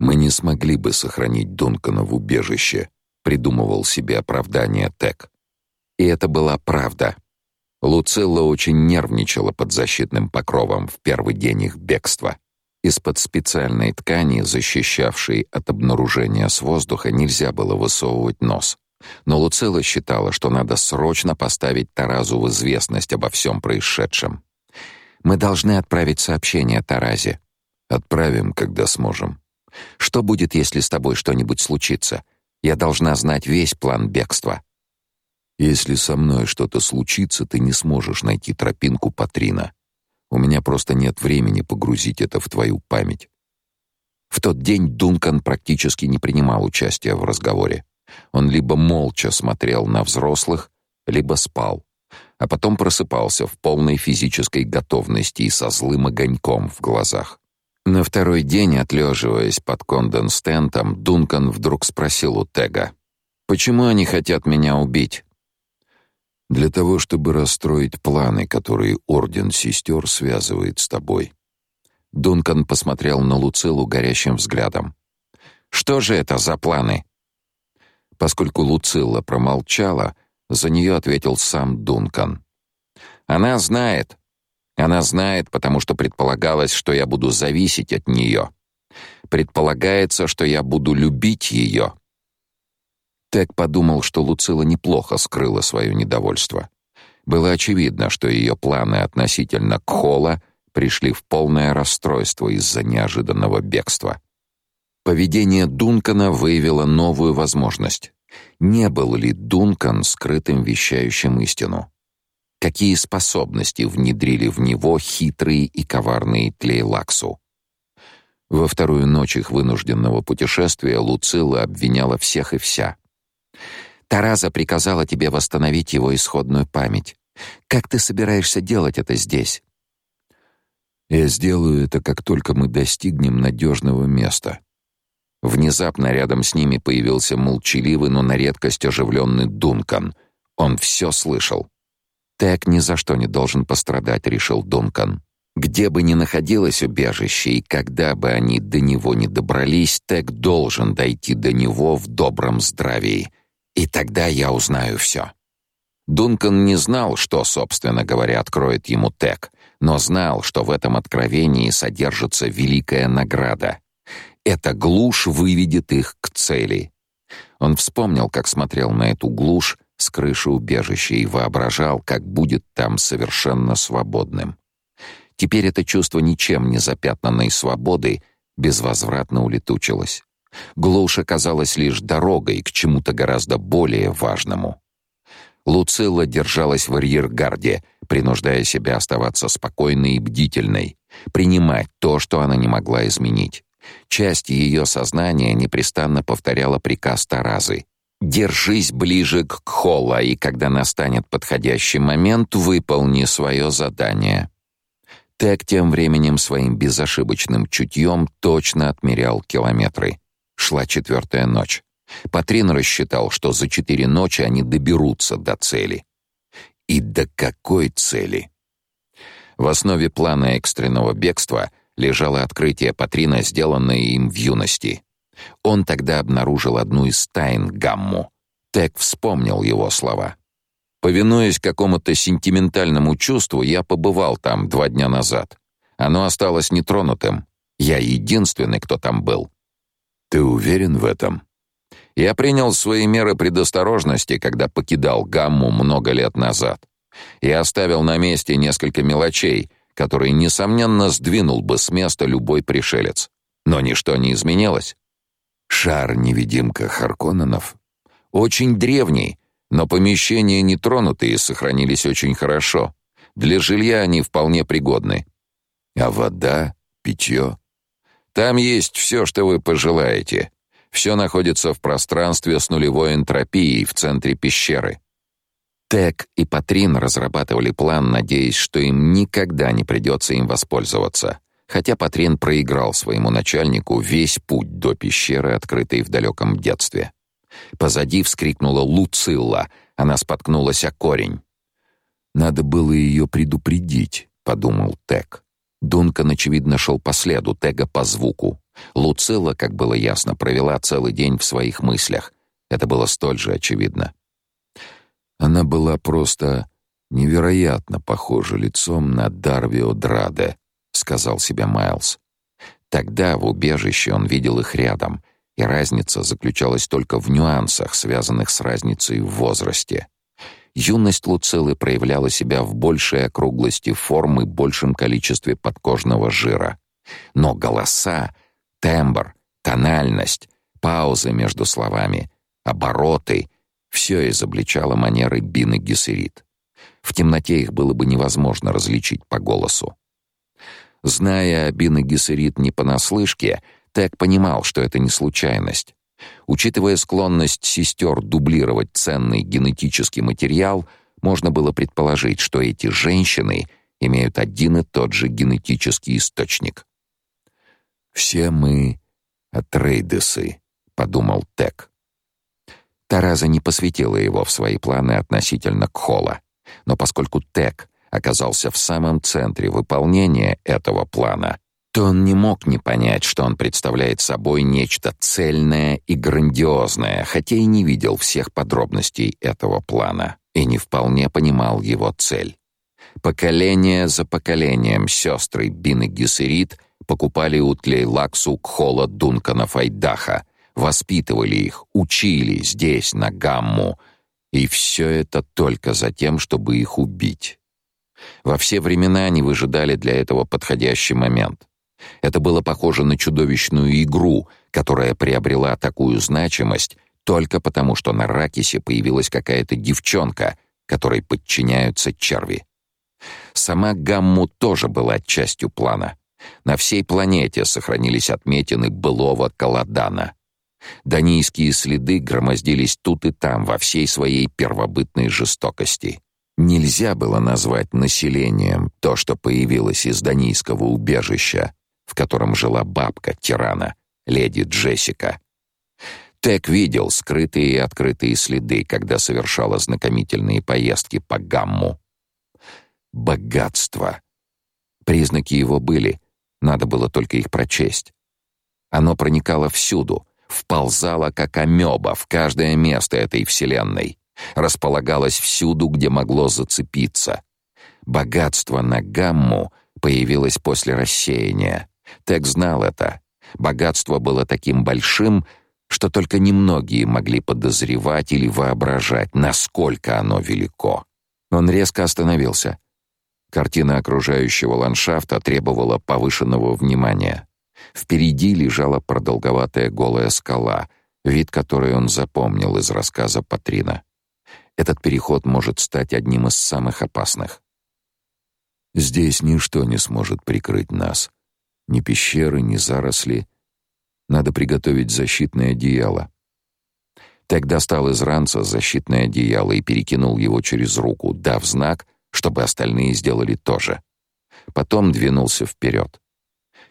Speaker 1: Мы не смогли бы сохранить Дункана в убежище, придумывал себе оправдание Тек. И это была правда. Луцилла очень нервничала под защитным покровом в первый день их бегства. Из-под специальной ткани, защищавшей от обнаружения с воздуха, нельзя было высовывать нос. Но Луцилла считала, что надо срочно поставить Таразу в известность обо всем происшедшем. Мы должны отправить сообщение Таразе. Отправим, когда сможем. Что будет, если с тобой что-нибудь случится? Я должна знать весь план бегства. Если со мной что-то случится, ты не сможешь найти тропинку Патрина. У меня просто нет времени погрузить это в твою память. В тот день Дункан практически не принимал участия в разговоре. Он либо молча смотрел на взрослых, либо спал, а потом просыпался в полной физической готовности и со злым огоньком в глазах. На второй день, отлеживаясь под конденстентом, Дункан вдруг спросил у Тега: "Почему они хотят меня убить?" для того, чтобы расстроить планы, которые орден сестер связывает с тобой. Дункан посмотрел на Луцилу горящим взглядом. Что же это за планы? Поскольку Луцилла промолчала, за нее ответил сам Дункан. Она знает. Она знает, потому что предполагалось, что я буду зависеть от нее. Предполагается, что я буду любить ее. Тек подумал, что Луцила неплохо скрыла свое недовольство. Было очевидно, что ее планы относительно Кхола пришли в полное расстройство из-за неожиданного бегства. Поведение Дункана выявило новую возможность. Не был ли Дункан скрытым вещающим истину? Какие способности внедрили в него хитрые и коварные Тлейлаксу? Во вторую ночь их вынужденного путешествия Луцила обвиняла всех и вся. Тараза приказала тебе восстановить его исходную память. Как ты собираешься делать это здесь? Я сделаю это, как только мы достигнем надежного места. Внезапно рядом с ними появился молчаливый, но на редкость оживленный Дункан. Он все слышал. Так ни за что не должен пострадать, решил Дункан. Где бы ни находилось убежище и когда бы они до него не добрались, Тек должен дойти до него в добром здравии. И тогда я узнаю все. Дункан не знал, что, собственно говоря, откроет ему Тек, но знал, что в этом откровении содержится великая награда. Эта глушь выведет их к цели. Он вспомнил, как смотрел на эту глушь с крыши убежища и воображал, как будет там совершенно свободным. Теперь это чувство ничем не запятнанной свободы безвозвратно улетучилось. Глушь оказалась лишь дорогой к чему-то гораздо более важному. Луцилла держалась в арьергарде, принуждая себя оставаться спокойной и бдительной, принимать то, что она не могла изменить. Часть ее сознания непрестанно повторяла приказ Таразы: "Держись ближе к Кхола, и когда настанет подходящий момент, выполни свое задание". Так тем временем своим безошибочным чутьем точно отмерял километры. Шла четвертая ночь. Патрин рассчитал, что за четыре ночи они доберутся до цели. И до какой цели? В основе плана экстренного бегства лежало открытие Патрина, сделанное им в юности. Он тогда обнаружил одну из тайн Гамму. Тек вспомнил его слова. Повинуясь какому-то сентиментальному чувству, я побывал там два дня назад. Оно осталось нетронутым. Я единственный, кто там был. Ты уверен в этом? Я принял свои меры предосторожности, когда покидал Гамму много лет назад. Я оставил на месте несколько мелочей, которые несомненно сдвинул бы с места любой пришелец. Но ничто не изменилось. Шар-невидимка Харконненов очень древний, но помещения нетронутые сохранились очень хорошо. Для жилья они вполне пригодны. А вода, питье? Там есть все, что вы пожелаете. Все находится в пространстве с нулевой энтропией в центре пещеры. Тек и Патрин разрабатывали план, надеясь, что им никогда не придется им воспользоваться. Хотя Патрин проиграл своему начальнику весь путь до пещеры, открытой в далеком детстве. Позади вскрикнула Луцилла. Она споткнулась о корень. Надо было ее предупредить, подумал Тек. Дункан очевидно шел по следу Тега по звуку. Луцилла, как было ясно, провела целый день в своих мыслях. Это было столь же очевидно. Она была просто невероятно похожа лицом на Дарвио Драде, сказал себе Майлз. Тогда в убежище он видел их рядом, и разница заключалась только в нюансах, связанных с разницей в возрасте. Юность Луцилы проявляла себя в большей округлости форм и большем количестве подкожного жира. Но голоса, тембр, тональность, паузы между словами, обороты — все изобличало манеры Бины Гессерит. В темноте их было бы невозможно различить по голосу. Зная Бины Гессерит не понаслышке, Тек понимал, что это не случайность. Учитывая склонность сестер дублировать ценный генетический материал, можно было предположить, что эти женщины имеют один и тот же генетический источник. «Все мы Атрейдесы», — подумал Тек. Тараза не посвятила его в свои планы относительно Кхола, но поскольку Тек оказался в самом центре выполнения этого плана, то он не мог не понять, что он представляет собой нечто цельное и грандиозное, хотя и не видел всех подробностей этого плана и не вполне понимал его цель. Поколение за поколением сестры Бины Гессерит покупали у Тлейлаксу Кхола Дункана Файдаха, воспитывали их, учили здесь, на Гамму, и все это только за тем, чтобы их убить. Во все времена они выжидали для этого подходящий момент. Это было похоже на чудовищную игру, которая приобрела такую значимость только потому, что на Ракисе появилась какая-то девчонка, которой подчиняются черви. Сама Гамму тоже была частью плана. На всей планете сохранились отметины былого Каладана. Данийские следы громоздились тут и там во всей своей первобытной жестокости. Нельзя было назвать населением то, что появилось из данийского убежища, в котором жила бабка тирана, леди Джессика. Тек видел скрытые и открытые следы, когда совершала знакомительные поездки по Гамму. Богатство. Признаки его были, надо было только их прочесть. Оно проникало всюду, вползало как амеба в каждое место этой вселенной, располагалось всюду, где могло зацепиться. Богатство на Гамму появилось после рассеяния. Тек знал это. Богатство было таким большим, что только немногие могли подозревать или воображать, насколько оно велико. Он резко остановился. Картина окружающего ландшафта требовала повышенного внимания. Впереди лежала продолговатая голая скала, вид которой он запомнил из рассказа Патрина. Этот переход может стать одним из самых опасных. Здесь ничто не сможет прикрыть нас, ни пещеры, ни заросли. Надо приготовить защитное одеяло. Тек достал из ранца защитное одеяло и перекинул его через руку, дав знак, чтобы остальные сделали то же. Потом двинулся вперед.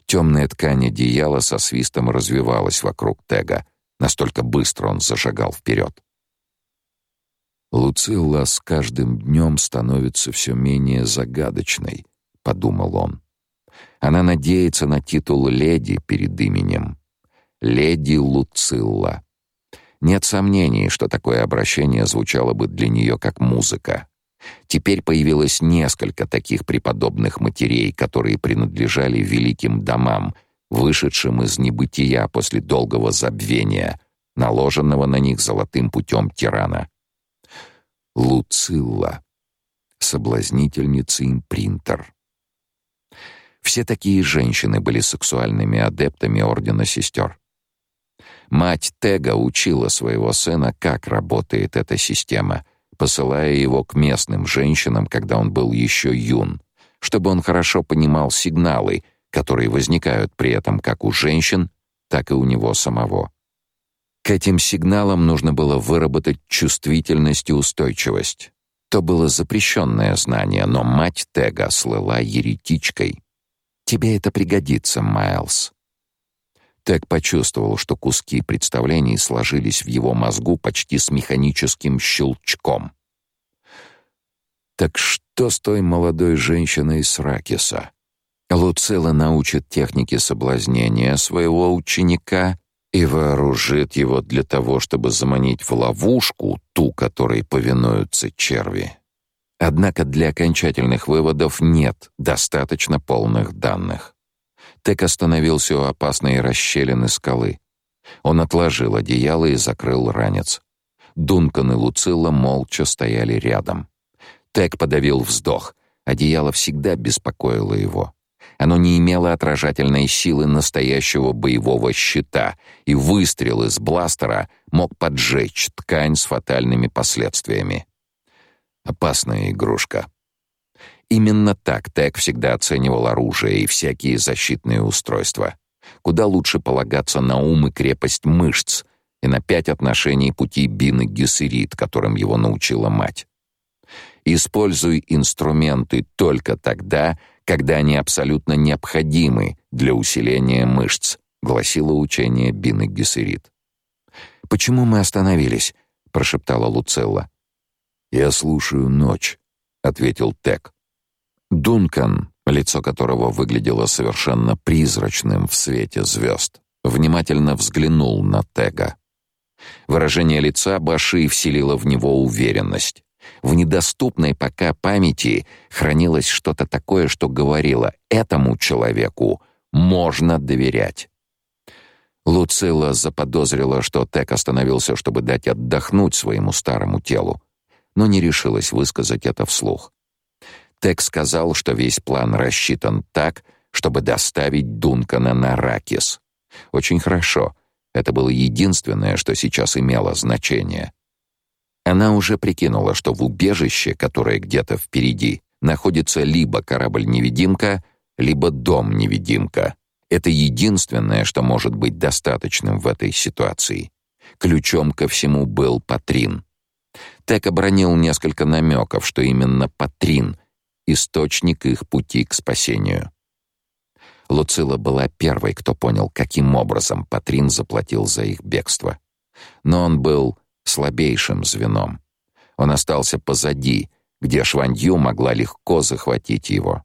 Speaker 1: Темная ткань одеяла со свистом развивалась вокруг Тега. Настолько быстро он зашагал вперед. Луцилла с каждым днем становится все менее загадочной, подумал он. Она надеется на титул леди перед именем. Леди Луцилла. Нет сомнений, что такое обращение звучало бы для нее как музыка. Теперь появилось несколько таких преподобных матерей, которые принадлежали великим домам, вышедшим из небытия после долгого забвения, наложенного на них золотым путем тирана.
Speaker 2: Луцилла, соблазнительница импринтер.
Speaker 1: Все такие женщины были сексуальными адептами Ордена Сестер. Мать Тега учила своего сына, как работает эта система, посылая его к местным женщинам, когда он был еще юн, чтобы он хорошо понимал сигналы, которые возникают при этом как у женщин, так и у него самого. К этим сигналам нужно было выработать чувствительность и устойчивость. То было запрещенное знание, но мать Тега слыла еретичкой. Тебе это пригодится, Майлз. Тек почувствовал, что куски представлений сложились в его мозгу почти с механическим щелчком.
Speaker 2: Так что с той молодой женщиной с Ракиса?
Speaker 1: Луцила научит технике соблазнения своего ученика и вооружит его для того, чтобы заманить в ловушку ту, которой повинуются черви. Однако для окончательных выводов нет достаточно полных данных. Тек остановился у опасной расщелины скалы. Он отложил одеяло и закрыл ранец. Дункан и Луцилла молча стояли рядом. Тек подавил вздох. Одеяло всегда беспокоило его. Оно не имело отражательной силы настоящего боевого щита, и выстрел из бластера мог поджечь ткань с фатальными последствиями. Опасная игрушка. Именно так Тек всегда оценивал оружие и всякие защитные устройства. Куда лучше полагаться на ум и крепость мышц и на пять отношений пути Бины Гессерит, которым его научила мать. Используй инструменты только тогда, когда они абсолютно необходимы для усиления мышц, гласило учение Бины Гессерит. Почему мы остановились? прошептала Луцелла.
Speaker 2: Я слушаю ночь, ответил Тек.
Speaker 1: Дункан, лицо которого выглядело совершенно призрачным в свете звезд, внимательно взглянул на Тега. Выражение лица Баши вселило в него уверенность. В недоступной пока памяти хранилось что-то такое, что говорило: этому человеку можно доверять. Луцила заподозрила, что Тек остановился, чтобы дать отдохнуть своему старому телу, но не решилась высказать это вслух. Тек сказал, что весь план рассчитан так, чтобы доставить Дункана на Ракис. Очень хорошо. Это было единственное, что сейчас имело значение. Она уже прикинула, что в убежище, которое где-то впереди, находится либо корабль-невидимка, либо дом-невидимка. Это единственное, что может быть достаточным в этой ситуации. Ключом ко всему был Патрин. Тек обронил несколько намеков, что именно Патрин источник их пути к спасению. Луцила была первой, кто понял, каким образом Патрин заплатил за их бегство. Но он был слабейшим звеном. Он остался позади, где Шванью могла легко захватить его.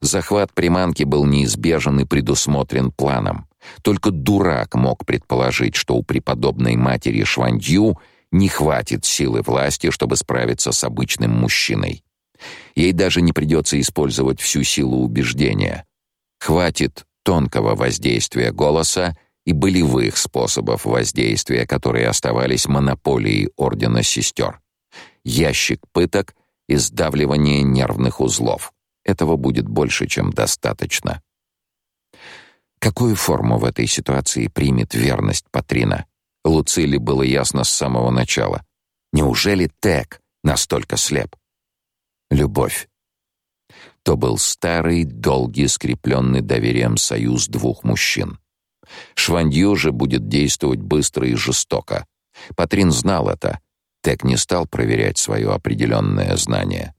Speaker 1: Захват приманки был неизбежен и предусмотрен планом. Только дурак мог предположить, что у преподобной матери Шванью не хватит силы власти, чтобы справиться с обычным мужчиной. Ей даже не придется использовать всю силу убеждения. Хватит тонкого воздействия голоса и болевых способов воздействия, которые оставались монополией Ордена Сестер. Ящик пыток и сдавливание нервных узлов. Этого будет больше, чем достаточно. Какую форму в этой ситуации примет верность Патрина? Луцили было ясно с самого начала. Неужели Тек настолько слеп? любовь. То был старый, долгий, скрепленный доверием союз двух мужчин. Швандью же будет действовать быстро и жестоко. Патрин знал это. Тек не стал проверять свое определенное знание.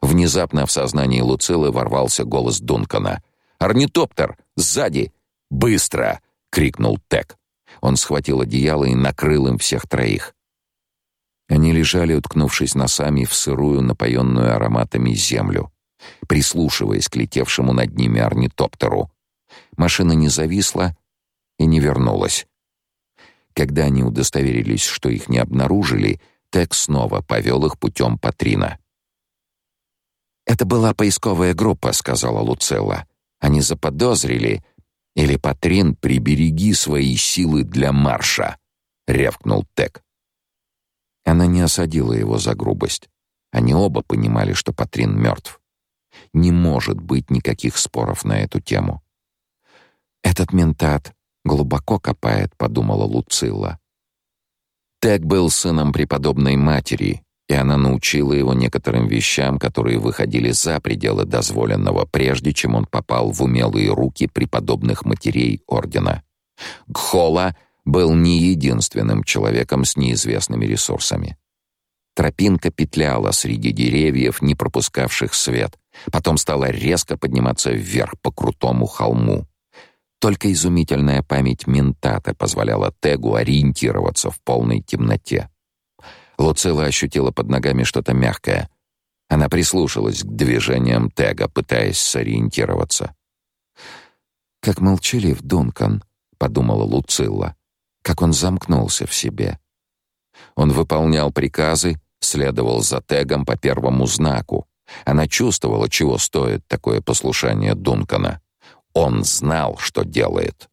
Speaker 1: Внезапно в сознании Луцилы ворвался голос Дункана. «Орнитоптер! Сзади! Быстро!» — крикнул Тек. Он схватил одеяло и накрыл им всех троих. Они лежали, уткнувшись носами в сырую, напоенную ароматами землю, прислушиваясь к летевшему над ними орнитоптеру. Машина не зависла и не вернулась. Когда они удостоверились, что их не обнаружили, Тек снова повел их путем Патрина. «Это была поисковая группа», — сказала Луцелла. «Они заподозрили...» «Или, Патрин, прибереги свои силы для марша». — рявкнул Тек. Она не осадила его за грубость. Они оба понимали, что Патрин мертв. Не может быть никаких споров на эту тему. «Этот ментат глубоко копает», — подумала Луцилла. Тек был сыном преподобной матери, и она научила его некоторым вещам, которые выходили за пределы дозволенного, прежде чем он попал в умелые руки преподобных матерей ордена. Гхола был не единственным человеком с неизвестными ресурсами. Тропинка петляла среди деревьев, не пропускавших свет, потом стала резко подниматься вверх по крутому холму. Только изумительная память ментата позволяла Тегу ориентироваться в полной темноте. Луцила ощутила под ногами что-то мягкое. Она прислушалась к движениям Тега, пытаясь сориентироваться. «Как молчалив Дункан», — подумала Луцилла, — «как он замкнулся в себе». Он выполнял приказы, следовал за Тегом по первому знаку. Она чувствовала, чего стоит такое послушание Дункана. Он знал, что делает.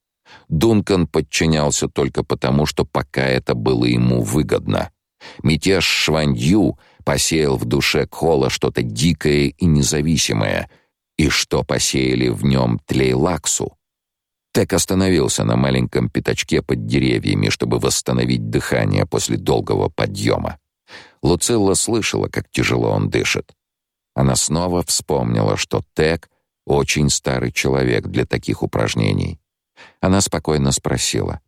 Speaker 1: Дункан подчинялся только потому, что пока это было ему выгодно. Мятеж Шванью посеял в душе Кхола что-то дикое и независимое, и что посеяли в нем Тлейлаксу. Тек остановился на маленьком пятачке под деревьями, чтобы восстановить дыхание после долгого подъема. Луцилла слышала, как тяжело он дышит. Она снова вспомнила, что Тек — очень старый человек для таких упражнений. Она спокойно спросила.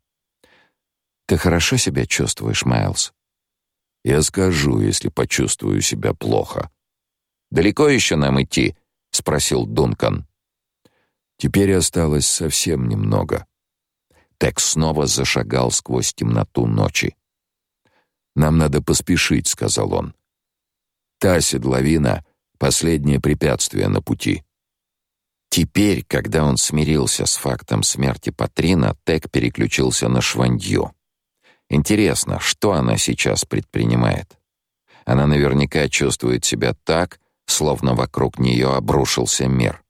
Speaker 1: «Ты хорошо себя чувствуешь, Майлз?»
Speaker 2: «Я скажу, если почувствую себя плохо».
Speaker 1: «Далеко еще нам идти?» — спросил Дункан.
Speaker 2: Теперь осталось совсем немного.
Speaker 1: Тек снова зашагал сквозь темноту ночи.
Speaker 2: «Нам надо поспешить», — сказал он. «Та седловина — последнее препятствие на пути».
Speaker 1: Теперь, когда он смирился с фактом смерти Патрина, Тек переключился на Швандью. Интересно, что она сейчас предпринимает? Она наверняка чувствует себя так, словно вокруг нее обрушился мир.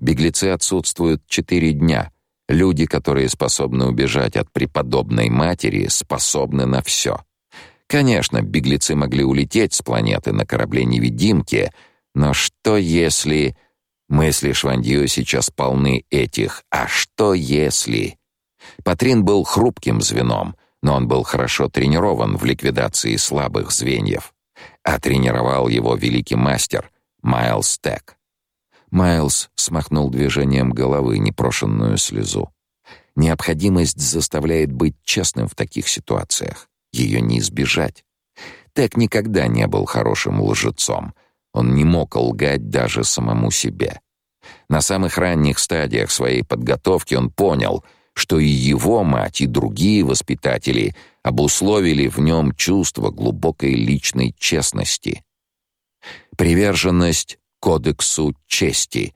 Speaker 1: Беглецы отсутствуют четыре дня. Люди, которые способны убежать от преподобной матери, способны на все. Конечно, беглецы могли улететь с планеты на корабле-невидимке, но что если... Мысли Швандью сейчас полны этих «а что если...» Патрин был хрупким звеном, но он был хорошо тренирован в ликвидации слабых звеньев. А тренировал его великий мастер Майлз Тек. Майлз смахнул движением головы непрошенную слезу. Необходимость заставляет быть честным в таких ситуациях. Ее не избежать. Тек никогда не был хорошим лжецом. Он не мог лгать даже самому себе. На самых ранних стадиях своей подготовки он понял, что и его мать, и другие воспитатели обусловили в нем чувство глубокой личной честности. Приверженность кодексу чести.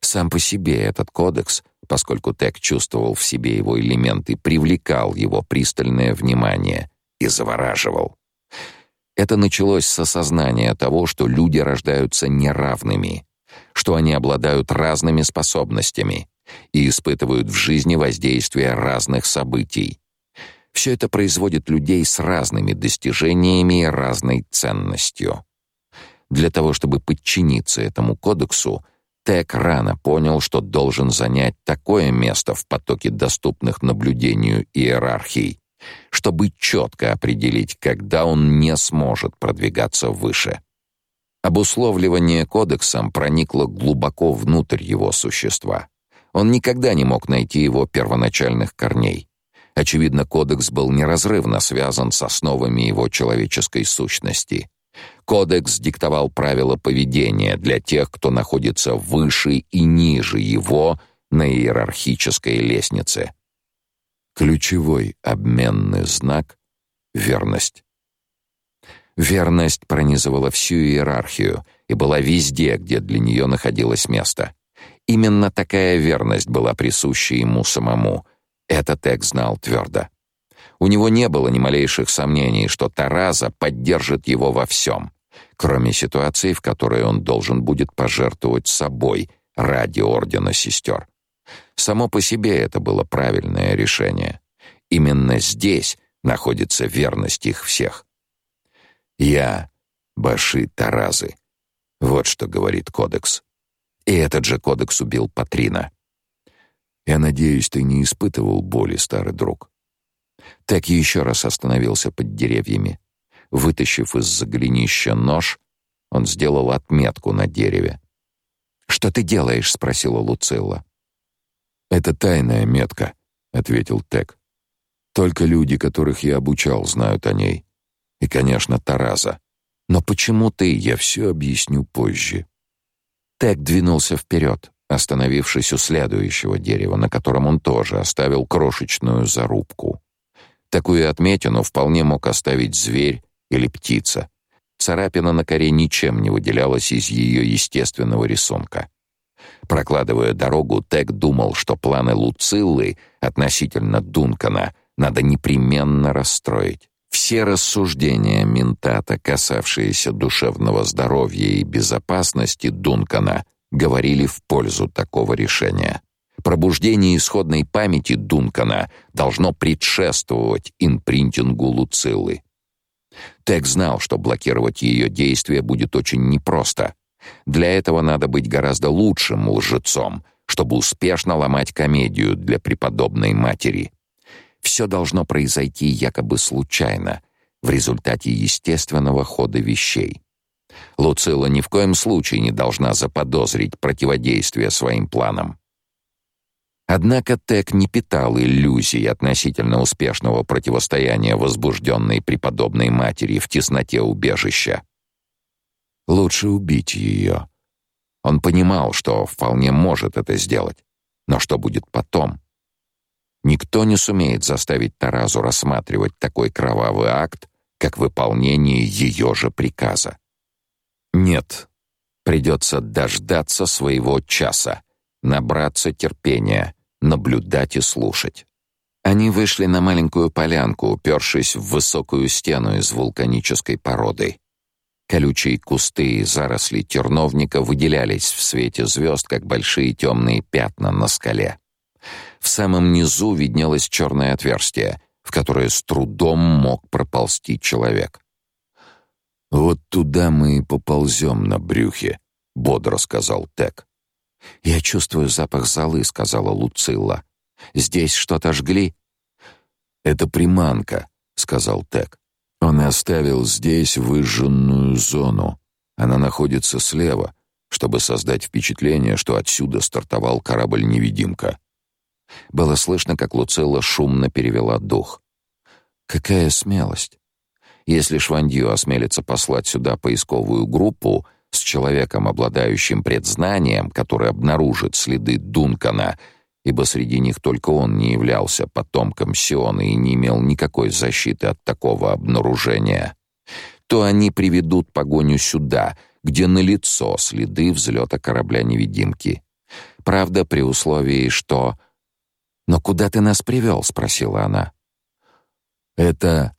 Speaker 1: Сам по себе этот кодекс, поскольку Тек чувствовал в себе его элементы, привлекал его пристальное внимание и завораживал. Это началось с осознания того, что люди рождаются неравными, что они обладают разными способностями и испытывают в жизни воздействие разных событий. Все это производит людей с разными достижениями и разной ценностью. Для того, чтобы подчиниться этому кодексу, Тек рано понял, что должен занять такое место в потоке доступных наблюдению иерархий, чтобы четко определить, когда он не сможет продвигаться выше. Обусловливание кодексом проникло глубоко внутрь его существа. Он никогда не мог найти его первоначальных корней. Очевидно, кодекс был неразрывно связан с основами его человеческой сущности. Кодекс диктовал правила поведения для тех, кто находится выше и ниже его на иерархической лестнице. Ключевой обменный знак — верность. Верность пронизывала всю иерархию и была везде, где для нее находилось место. Именно такая верность была присуща ему самому. Это Тек знал твердо. У него не было ни малейших сомнений, что Тараза поддержит его во всем, кроме ситуации, в которой он должен будет пожертвовать собой ради ордена сестер. Само по себе это было правильное решение. Именно здесь, находится верность их всех. Я Баши Таразы. Вот что говорит кодекс. И этот же кодекс убил Патрина.
Speaker 2: Я надеюсь, ты не испытывал боли, старый друг.
Speaker 1: Так еще раз остановился под деревьями. Вытащив из-за голенища нож, он сделал отметку на дереве. «Что ты делаешь?» — спросила Луцилла.
Speaker 2: «Это тайная метка», — ответил Тек. «Только люди, которых я обучал, знают о ней. И, конечно, Тараза. Но почему ты? Я все объясню позже».
Speaker 1: Тек двинулся вперед, остановившись у следующего дерева, на котором он тоже оставил крошечную зарубку. Такую отметину вполне мог оставить зверь или птица. Царапина на коре ничем не выделялась из ее естественного рисунка. Прокладывая дорогу, Тек думал, что планы Луциллы относительно Дункана надо непременно расстроить. Все рассуждения ментата, касавшиеся душевного здоровья и безопасности Дункана, говорили в пользу такого решения. Пробуждение исходной памяти Дункана должно предшествовать импринтингу Луциллы. Тек знал, что блокировать ее действия будет очень непросто. Для этого надо быть гораздо лучшим лжецом, чтобы успешно ломать комедию для преподобной матери. Все должно произойти якобы случайно, в результате естественного хода вещей. Луцила ни в коем случае не должна заподозрить противодействие своим планам. Однако Тек не питал иллюзий относительно успешного противостояния возбужденной преподобной матери в тесноте убежища. Лучше убить ее. Он понимал, что вполне может это сделать. Но что будет потом? Никто не сумеет заставить Таразу рассматривать такой кровавый акт, как выполнение ее же приказа. Нет, придется дождаться своего часа набраться терпения, наблюдать и слушать. Они вышли на маленькую полянку, упершись в высокую стену из вулканической породы. Колючие кусты и заросли терновника выделялись в свете звезд, как большие темные пятна на скале. В самом низу виднелось черное отверстие, в которое с трудом мог проползти человек.
Speaker 2: «Вот туда мы и поползем на брюхе», — бодро сказал Тек.
Speaker 1: «Я чувствую запах золы», — сказала Луцилла. «Здесь что-то жгли?»
Speaker 2: «Это приманка», — сказал Тек. «Он оставил здесь выжженную зону. Она находится слева, чтобы создать впечатление, что отсюда стартовал корабль-невидимка».
Speaker 1: Было слышно, как Луцилла шумно перевела дух. «Какая смелость! Если Швандью осмелится послать сюда поисковую группу, с человеком, обладающим предзнанием, который обнаружит следы Дункана, ибо среди них только он не являлся потомком Сиона и не имел никакой защиты от такого обнаружения, то они приведут погоню сюда, где налицо следы взлета корабля-невидимки. Правда, при условии, что... «Но куда ты нас привел?» — спросила она.
Speaker 2: «Это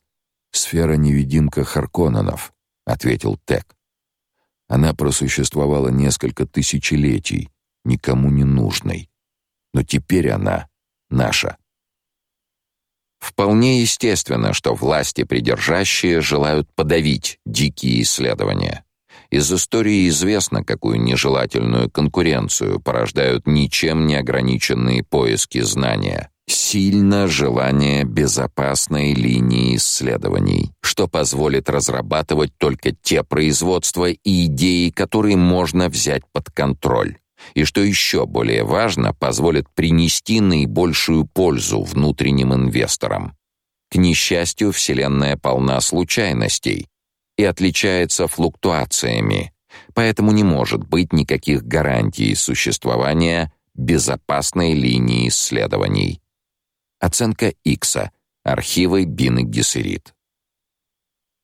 Speaker 2: сфера-невидимка Харконненов», — ответил Тек. Она просуществовала несколько тысячелетий, никому не нужной. Но теперь она наша.
Speaker 1: Вполне естественно, что власти придержащие желают подавить дикие исследования. Из истории известно, какую нежелательную конкуренцию порождают ничем не ограниченные поиски знания сильно желание безопасной линии исследований, что позволит разрабатывать только те производства и идеи, которые можно взять под контроль. И что еще более важно, позволит принести наибольшую пользу внутренним инвесторам. К несчастью, Вселенная полна случайностей и отличается флуктуациями, поэтому не может быть никаких гарантий существования безопасной линии исследований. Оценка Икса. Архивы Бины Гессерит.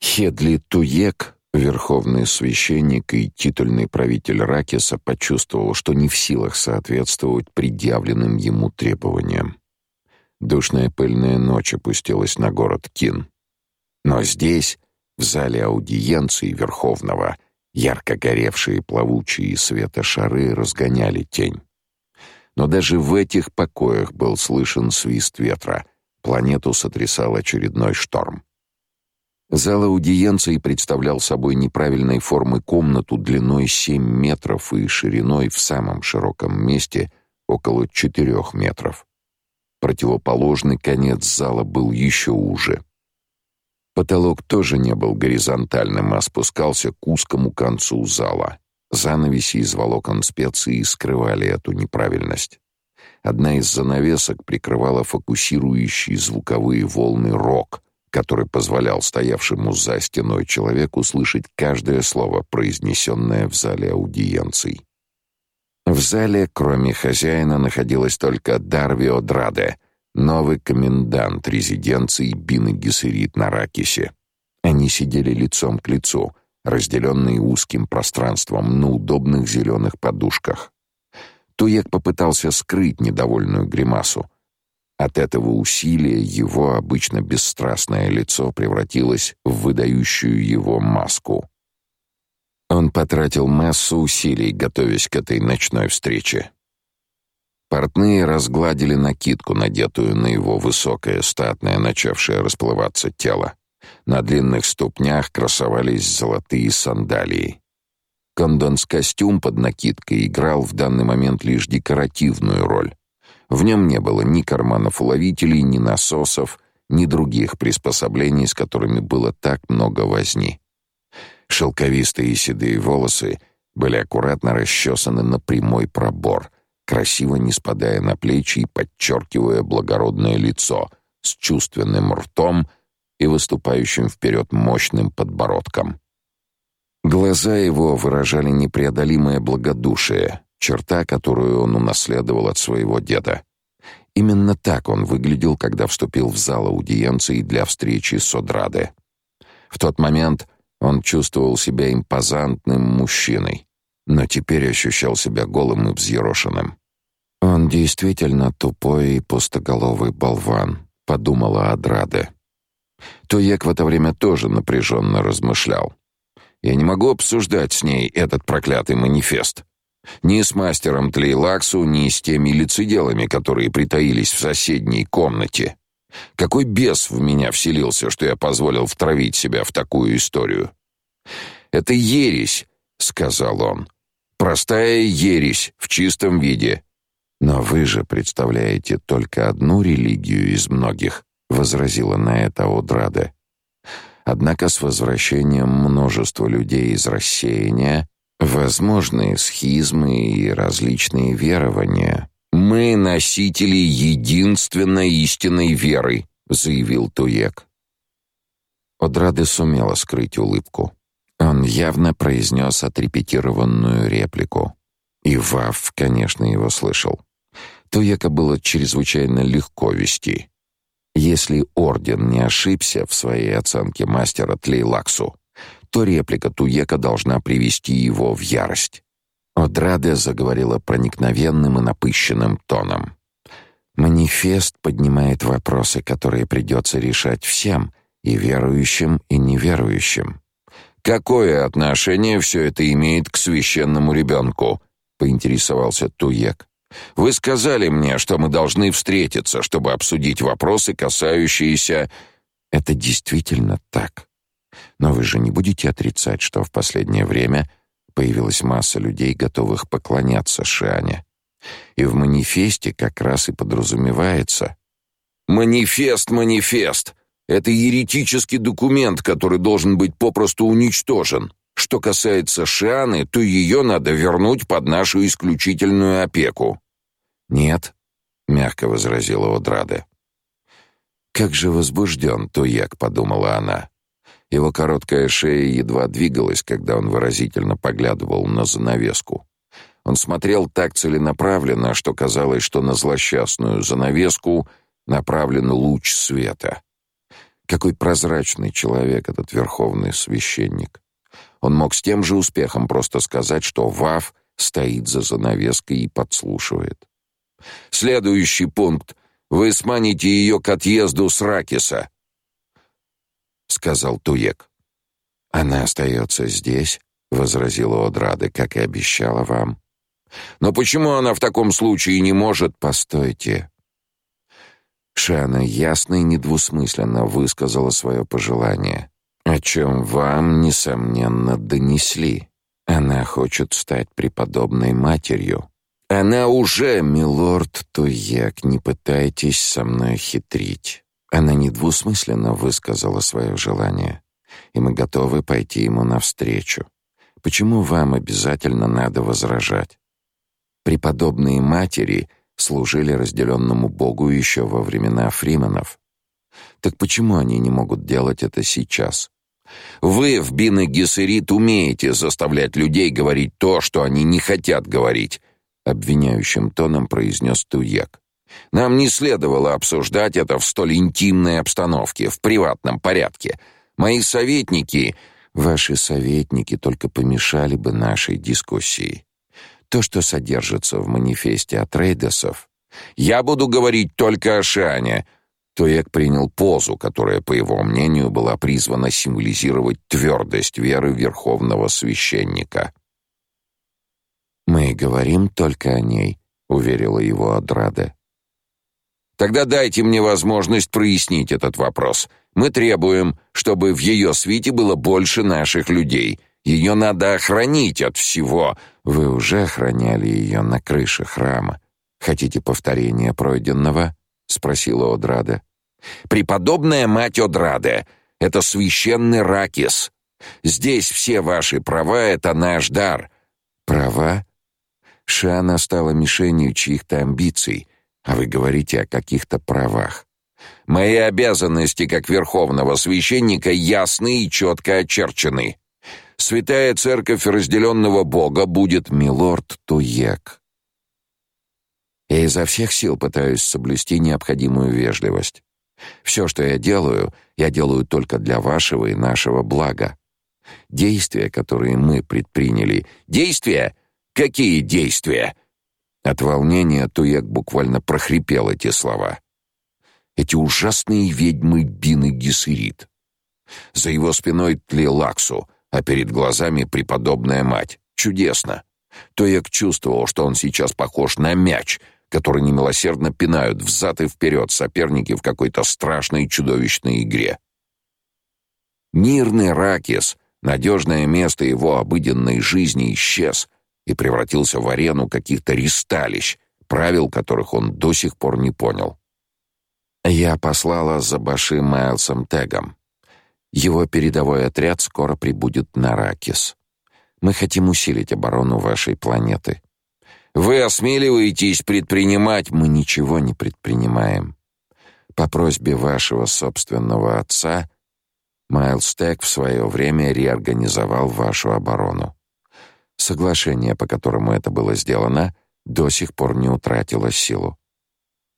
Speaker 2: Хедли Туек, верховный священник и титульный правитель Ракиса, почувствовал, что не в силах соответствовать предъявленным ему требованиям. Душная пыльная ночь опустилась на город Кин. Но здесь, в зале аудиенции Верховного, ярко горевшие плавучие светошары разгоняли тень но даже в этих покоях был слышен свист ветра, Планету сотрясал очередной шторм. Зал аудиенции представлял собой неправильной формы комнату длиной 7 метров и шириной в самом широком месте около 4 метров. Противоположный конец зала был еще уже. Потолок тоже не был горизонтальным, а спускался к узкому концу зала. Занавеси из волокон специй скрывали эту неправильность. Одна из занавесок прикрывала фокусирующие звуковые волны рок, который позволял стоявшему за стеной человеку слышать каждое слово, произнесенное в зале аудиенций. В зале, кроме хозяина, находилась только Дарвио Драде, новый комендант резиденции Бины Гессерит на Ракисе. Они сидели лицом к лицу, разделенные узким пространством на удобных зеленых подушках. Туек попытался скрыть недовольную гримасу, от этого усилия его обычно бесстрастное лицо превратилось в выдающую его маску. Он потратил массу усилий, готовясь к этой ночной встрече. Портные разгладили накидку, надетую на его высокое, статное, начавшее расплываться тело. На длинных ступнях красовались золотые сандалии. Кондонс-костюм под накидкой играл в данный момент лишь декоративную роль. В нем не было ни карманов-уловителей, ни насосов, ни других приспособлений, с которыми было так много возни. Шелковистые седые волосы были аккуратно расчесаны на прямой пробор, красиво не спадая на плечи и подчеркивая благородное лицо с чувственным ртом и выступающим вперед мощным подбородком. Глаза его выражали непреодолимое благодушие, черта, которую он унаследовал от своего деда. Именно так он выглядел, когда вступил в зал аудиенции для встречи с Одраде. В тот момент он чувствовал себя импозантным мужчиной, но теперь ощущал себя голым и взъерошенным. Он действительно тупой и пустоголовый болван, подумала Адраде. Туек в это время тоже напряженно размышлял. Я не могу обсуждать с ней этот проклятый манифест. Ни с мастером Тлейлаксу, ни с теми лицеделами, которые притаились в соседней комнате. Какой бес в меня вселился, что я позволил втравить себя в такую историю? Это ересь, сказал он. Простая ересь в чистом виде. Но вы же представляете только одну религию из многих, возразила на это Одрада. Однако с возвращением множества людей из рассеяния Возможны схизмы и различные верования. Мы носители единственной истинной веры, заявил Туек. Одрады сумела скрыть улыбку. Он явно произнес отрепетированную реплику. И Вав, конечно, его слышал. Туека было чрезвычайно легко вести. Если орден не ошибся в своей оценке мастера Тлейлаксу, то реплика Туека должна привести его в ярость. Одраде заговорила проникновенным и напыщенным тоном. Манифест поднимает вопросы, которые придется решать всем, и верующим, и неверующим. Какое отношение все это имеет к священному ребенку? поинтересовался Туек. Вы сказали мне, что мы должны встретиться, чтобы обсудить вопросы, касающиеся Это действительно так. Но вы же не будете отрицать, что в последнее время появилась масса людей, готовых поклоняться Шиане. И в манифесте как раз и подразумевается манифест, манифест. Это еретический документ, который должен быть попросту уничтожен. Что касается Шианы, то ее надо вернуть под нашу исключительную опеку. Нет, мягко возразила Одраде. Как же возбужден Туяк, подумала она. Его короткая шея едва двигалась, когда он выразительно поглядывал на занавеску. Он смотрел так целенаправленно, что казалось, что на злосчастную занавеску направлен луч света. Какой прозрачный человек этот верховный священник. Он мог с тем же успехом просто сказать, что Вав стоит за занавеской и подслушивает. Следующий пункт. Вы сманите ее к отъезду с Ракиса сказал Туек. Она остается здесь, возразила Одрада, как и обещала вам. Но почему она в таком случае не может постойте?
Speaker 1: Шана ясно и недвусмысленно высказала свое пожелание, о чем вам, несомненно, донесли. Она хочет стать преподобной матерью. Она уже, милорд Туек, не пытайтесь со мной хитрить. Она недвусмысленно высказала свое желание, и мы готовы пойти ему навстречу. Почему вам обязательно надо возражать? Преподобные матери служили разделенному Богу еще во времена фриманов. Так почему они не могут делать это сейчас? Вы в Бине Гессерит умеете заставлять людей говорить то, что они не хотят говорить, обвиняющим тоном произнес Туек. Нам не следовало обсуждать это в столь интимной обстановке, в приватном порядке. Мои советники, ваши советники только помешали бы нашей дискуссии. То, что содержится в манифесте от Рейдесов, я буду говорить только о Шане. Туек принял позу, которая, по его мнению, была призвана символизировать твердость веры верховного священника. Мы говорим только о ней, уверила его Адрада. Тогда дайте мне возможность прояснить этот вопрос. Мы требуем, чтобы в ее свите было больше наших людей. Ее надо охранить от всего. Вы уже охраняли ее на крыше храма. Хотите повторения пройденного? спросила Одрада. Преподобная мать Одрада, это священный Ракис. Здесь все ваши права это наш дар. Права? Шана стала мишенью чьих-то амбиций, а вы говорите о каких-то правах. Мои обязанности как верховного священника ясны и четко очерчены. Святая церковь разделенного Бога будет милорд Туек. Я изо всех сил пытаюсь соблюсти необходимую вежливость. Все, что я делаю, я делаю только для вашего и нашего блага. Действия, которые мы предприняли, действия? Какие действия? От волнения Туек буквально прохрипел эти слова. Эти ужасные ведьмы Бины Гессерит. За его спиной Тлелаксу, а перед глазами преподобная мать. Чудесно. Туек чувствовал, что он сейчас похож на мяч, который немилосердно пинают взад и вперед соперники в какой-то страшной чудовищной игре. Мирный Ракис, надежное место его обыденной жизни, исчез — и превратился в арену каких-то ристалищ, правил которых он до сих пор не понял. Я послала за Баши Майлсом Тегом. Его передовой отряд скоро прибудет на Ракис. Мы хотим усилить оборону вашей планеты. Вы осмеливаетесь предпринимать, мы ничего не предпринимаем. По просьбе вашего собственного отца Майлс Тег в свое время реорганизовал вашу оборону. Соглашение, по которому это было сделано, до сих пор не утратило силу.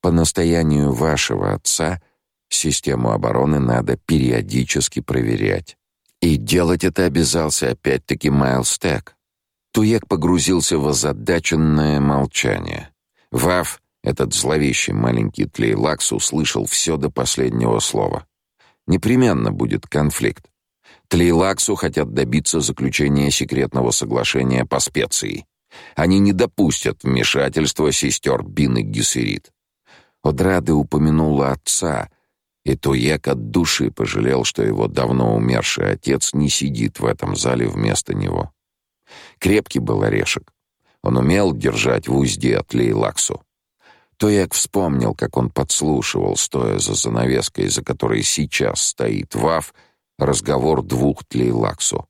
Speaker 1: По настоянию вашего отца систему обороны надо периодически проверять. И делать это обязался опять-таки Майлз Тек. Туек погрузился в озадаченное молчание. Вав, этот зловещий маленький Тлейлакс, услышал все до последнего слова. Непременно будет конфликт. Тлейлаксу хотят добиться заключения секретного соглашения по специи. Они не допустят вмешательства сестер Бин и Гессерит. Одрады упомянула отца, и Туек от души пожалел, что его давно умерший отец не сидит в этом зале вместо него. Крепкий был орешек. Он умел держать в узде от Лейлаксу. Тояк вспомнил, как он подслушивал, стоя за занавеской, за которой сейчас стоит Вав, разговор двух тлейлаксу.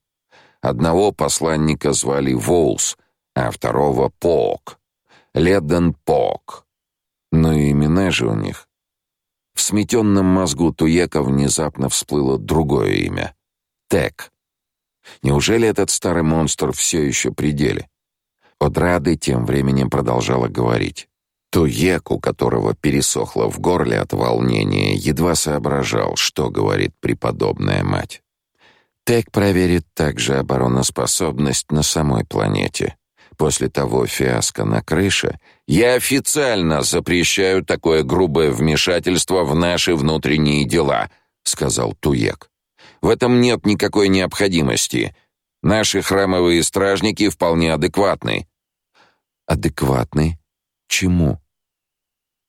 Speaker 1: Одного посланника звали Воулс, а второго Пок. Леден Пок. Но имена же у них. В сметенном мозгу Туека внезапно всплыло другое имя — Тек. Неужели этот старый монстр все еще при деле? Одрады тем временем продолжала говорить. Туек, у которого пересохло в горле от волнения, едва соображал, что говорит преподобная мать. Тек проверит также обороноспособность на самой планете. После того фиаско на крыше я официально запрещаю такое грубое вмешательство в наши внутренние дела, сказал Туек. В этом нет никакой необходимости. Наши храмовые стражники вполне адекватны. Адекватны? Чему?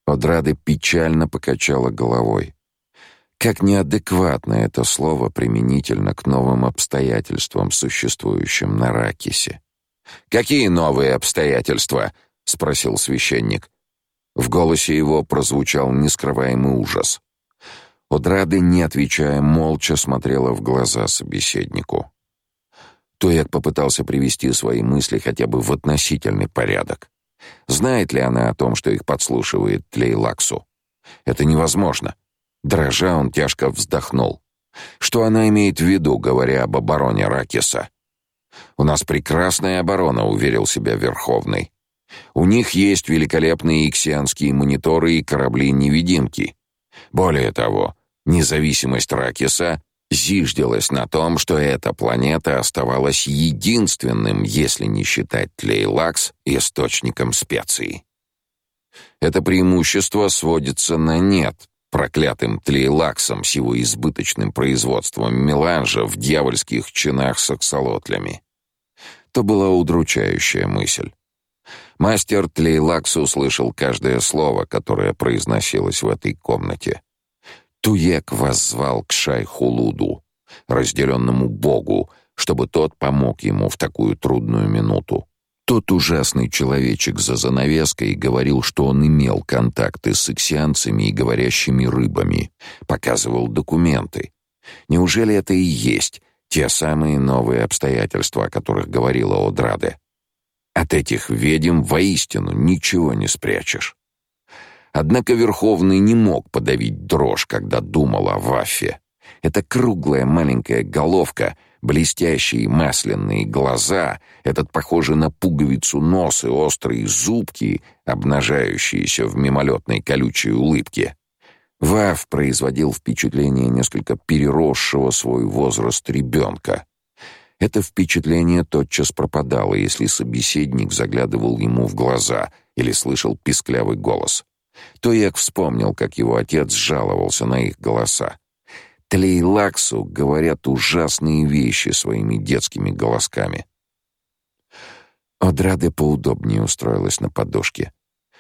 Speaker 2: Одрада печально покачала головой. Как неадекватно это слово применительно к новым обстоятельствам, существующим на Ракисе.
Speaker 1: «Какие новые обстоятельства?» — спросил священник.
Speaker 2: В голосе его прозвучал нескрываемый ужас. Одрады, не отвечая, молча смотрела в глаза собеседнику. Тояк попытался привести свои мысли хотя бы в относительный порядок. Знает ли она о том, что их подслушивает Тлейлаксу? Это невозможно. Дрожа, он тяжко вздохнул. Что она имеет в виду, говоря об обороне Ракиса? «У нас прекрасная оборона», — уверил себя Верховный. «У них есть великолепные иксианские мониторы и корабли-невидимки. Более того, независимость Ракиса зиждилась на том, что эта планета оставалась единственным, если не считать Тлейлакс, источником специй. Это преимущество сводится на нет проклятым Тлейлаксом с его избыточным производством меланжа в дьявольских чинах с аксолотлями. То была удручающая мысль. Мастер Тлейлакс услышал каждое слово, которое произносилось в этой комнате. Туек воззвал к Шайхулуду, разделенному богу, чтобы тот помог ему в такую трудную минуту. Тот ужасный человечек за занавеской говорил, что он имел контакты с иксианцами и говорящими рыбами, показывал документы. Неужели это и есть те самые новые обстоятельства, о которых говорила Одраде? От этих ведьм воистину ничего не спрячешь. Однако Верховный не мог подавить дрожь, когда думал о Ваффе. Эта круглая маленькая головка, блестящие масляные глаза, этот похожий на пуговицу нос и острые зубки, обнажающиеся в мимолетной колючей улыбке. Ваф производил впечатление несколько переросшего свой возраст ребенка. Это впечатление тотчас пропадало, если собеседник заглядывал ему в глаза или слышал писклявый голос. Тояк вспомнил, как его отец жаловался на их голоса. Тлейлаксу говорят ужасные вещи своими детскими голосками. Одраде поудобнее устроилась на подушке.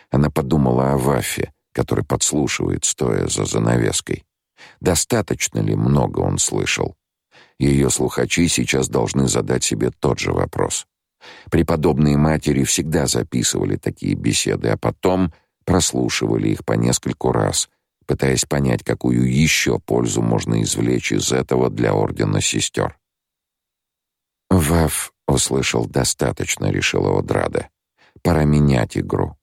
Speaker 2: Она подумала о Вафе, который подслушивает, стоя за занавеской. Достаточно ли много он слышал? Ее слухачи сейчас должны задать себе тот же вопрос. Преподобные матери всегда записывали такие беседы, а потом прослушивали их по нескольку раз, пытаясь понять, какую еще пользу можно извлечь из этого для ордена сестер. Вав услышал достаточно, решила Одрада. Пора менять игру.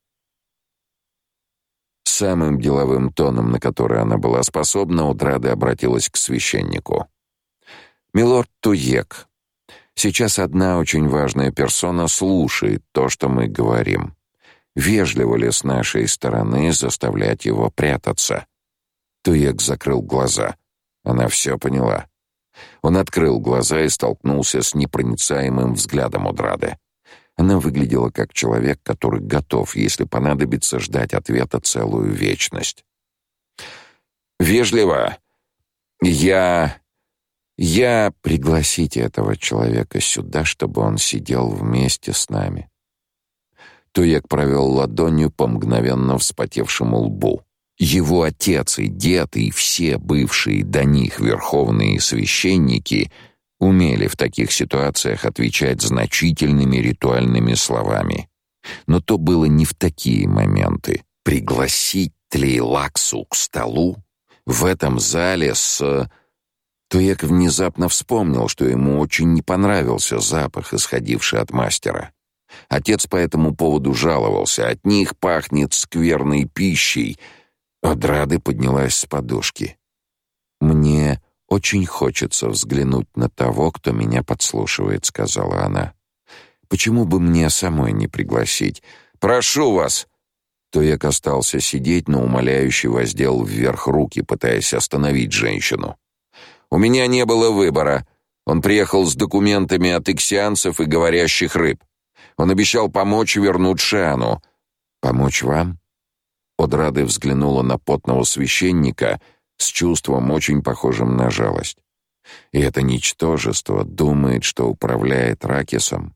Speaker 2: Самым деловым тоном, на который она была способна, Одрада обратилась к священнику. «Милорд Туек, сейчас одна очень важная персона слушает то, что мы говорим. Вежливо ли с нашей стороны заставлять его прятаться? Туек закрыл глаза. Она все поняла. Он открыл глаза и столкнулся с непроницаемым взглядом Удрады. Она выглядела как человек, который готов, если понадобится, ждать ответа целую вечность. «Вежливо. Я... я... Пригласите этого человека сюда, чтобы он сидел вместе с нами. Туек провел ладонью по мгновенно вспотевшему лбу. Его отец и дед и все бывшие до них верховные священники умели в таких ситуациях отвечать значительными ритуальными словами. Но то было не в такие моменты. Пригласить Тлейлаксу к столу в этом зале с Туек внезапно вспомнил, что ему очень не понравился запах, исходивший от мастера. Отец по этому поводу жаловался. От них пахнет скверной пищей. Одрады поднялась с подушки. «Мне очень хочется взглянуть на того, кто меня подслушивает», — сказала она. «Почему бы мне самой не пригласить? Прошу вас!» Тоек остался сидеть, но умоляюще воздел вверх руки, пытаясь остановить женщину. «У меня не было выбора. Он приехал с документами от иксианцев и говорящих рыб. Он обещал помочь вернуть Шану. Помочь вам? Одрады взглянула на потного священника с чувством очень похожим на жалость. И это ничтожество думает, что управляет Ракисом.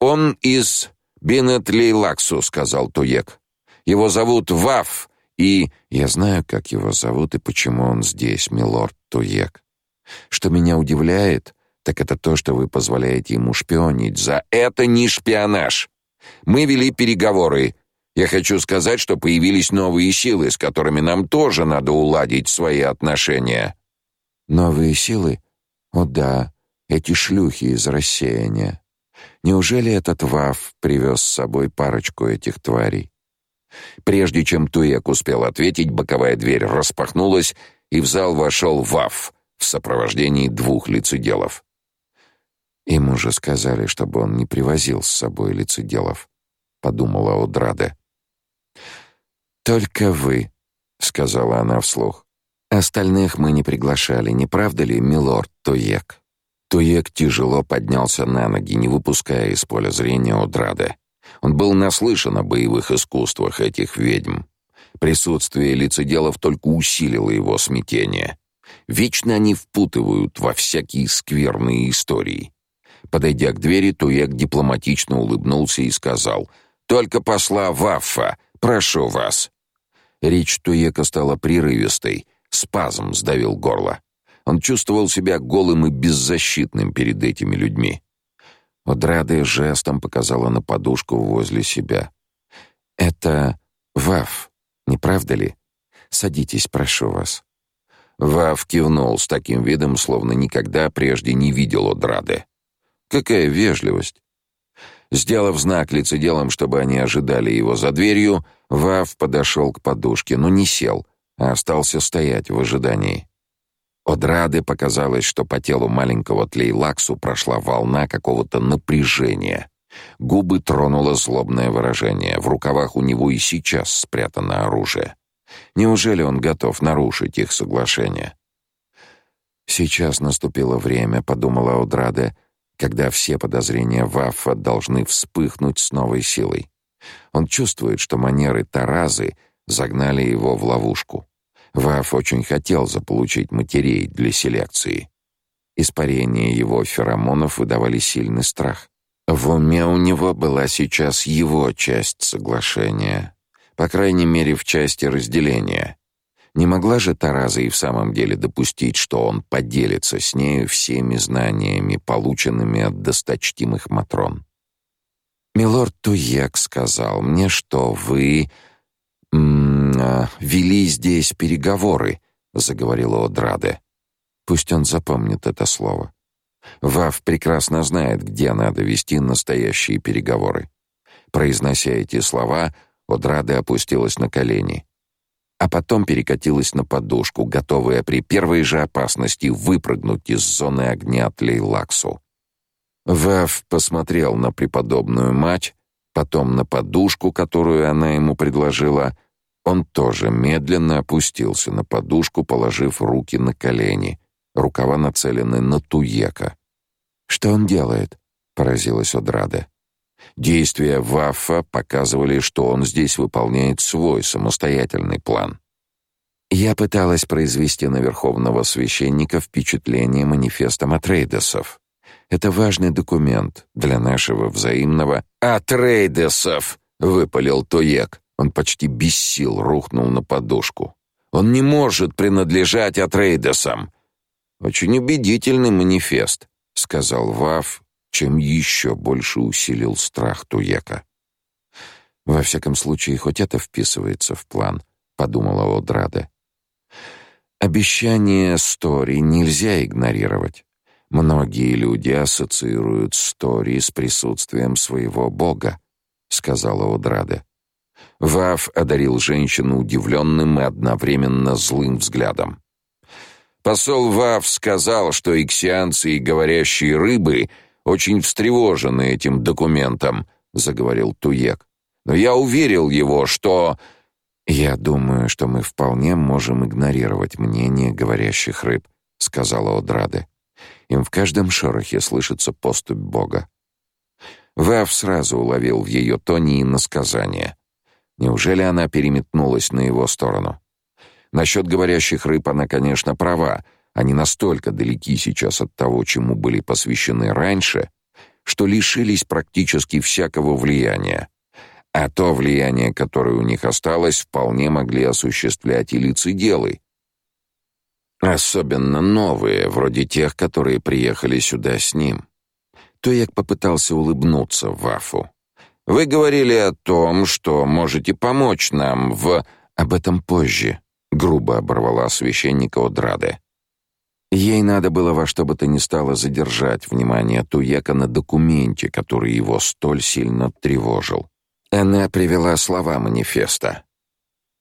Speaker 2: Он из Бинет Лейлаксу, сказал Туек. Его зовут Ваф, И я знаю, как его зовут и почему он здесь, милорд Туек. Что меня удивляет, так это то, что вы позволяете ему шпионить. За это не шпионаж. Мы вели переговоры. Я хочу сказать, что появились новые силы, с которыми нам тоже надо уладить свои отношения. Новые силы? О да, эти шлюхи из рассеяния. Неужели этот Вав привез с собой парочку этих тварей? Прежде чем Туек успел ответить, боковая дверь распахнулась, и в зал вошел Вав в сопровождении двух лицеделов. Ему же сказали, чтобы он не привозил с собой лицеделов, подумала Одраде. Только вы, сказала она вслух. Остальных мы не приглашали, не правда ли, милорд Туек? Туек тяжело поднялся на ноги, не выпуская из поля зрения Одраде. Он был наслышан о боевых искусствах этих ведьм. Присутствие лицеделов только усилило его смятение. Вечно они впутывают во всякие скверные истории. Подойдя к двери, Туек дипломатично улыбнулся и сказал: "Только посла Ваффа, прошу вас". Речь Туека стала прерывистой, спазм сдавил горло. Он чувствовал себя голым и беззащитным перед этими людьми. Одрады жестом показала на подушку возле себя. «Это Вав, не правда ли? Садитесь, прошу вас». Вав кивнул с таким видом, словно никогда прежде не видел Одрады. «Какая вежливость!» Сделав знак лицеделам, чтобы они ожидали его за дверью, Вав подошел к подушке, но не сел, а остался стоять в ожидании. От Рады показалось, что по телу маленького Тлейлаксу прошла волна какого-то напряжения. Губы тронуло злобное выражение. В рукавах у него и сейчас спрятано оружие. Неужели он готов нарушить их соглашение? Сейчас наступило время, подумала Одраде, когда все подозрения Ваффа должны вспыхнуть с новой силой. Он чувствует, что манеры Таразы загнали его в ловушку. Ваф очень хотел заполучить матерей для селекции. Испарение его феромонов выдавали сильный страх. В уме у него была сейчас его часть соглашения, по крайней мере, в части разделения. Не могла же Тараза и в самом деле допустить, что он поделится с нею всеми знаниями, полученными от досточтимых матрон. Милорд Туек сказал мне, что вы «М вели здесь переговоры», — заговорила Одраде. Пусть он запомнит это слово. Вав прекрасно знает, где надо вести настоящие переговоры. Произнося эти слова, Одраде опустилась на колени, а потом перекатилась на подушку, готовая при первой же опасности выпрыгнуть из зоны огня Тлейлаксу. Вав посмотрел на преподобную мать, потом на подушку, которую она ему предложила. Он тоже медленно опустился на подушку, положив руки на колени. Рукава нацелены на Туека. «Что он делает?» — поразилась Одрада. Действия Ваффа показывали, что он здесь выполняет свой самостоятельный план. Я пыталась произвести на верховного священника впечатление манифеста Матрейдесов. Это важный документ для нашего взаимного «Атрейдесов!» — выпалил Тоек. Он почти без сил рухнул на подушку. «Он не может принадлежать Атрейдесам!» «Очень убедительный манифест», — сказал Вав, чем еще больше усилил страх Туека. «Во всяком случае, хоть это вписывается в план», — подумала Одрада. «Обещание Стори нельзя игнорировать. Многие люди ассоциируют Стори с присутствием своего бога, сказала Одрада. Вав одарил женщину удивленным и одновременно злым взглядом. Посол Вав сказал, что иксианцы и говорящие рыбы очень встревожены этим документом, заговорил Туек. Но я уверил его, что я думаю, что мы вполне можем игнорировать мнение говорящих рыб, сказала Одрада. Им в каждом шорохе слышится поступь Бога. Вав сразу уловил в ее тоне иносказание. Неужели она переметнулась на его сторону? Насчет говорящих рыб она, конечно, права. Они настолько далеки сейчас от того, чему были посвящены раньше, что лишились практически всякого влияния.
Speaker 1: а то влияние, которое у них осталось, вполне могли осуществлять и лицеделы. Особенно новые, вроде тех, которые приехали сюда с ним. Тояк попытался улыбнуться Вафу. Вы говорили о том, что можете помочь нам в об этом позже, грубо оборвала священника Одраде. Ей надо было во что бы то ни стало задержать внимание Туека на документе, который его столь сильно тревожил. Она привела слова манифеста.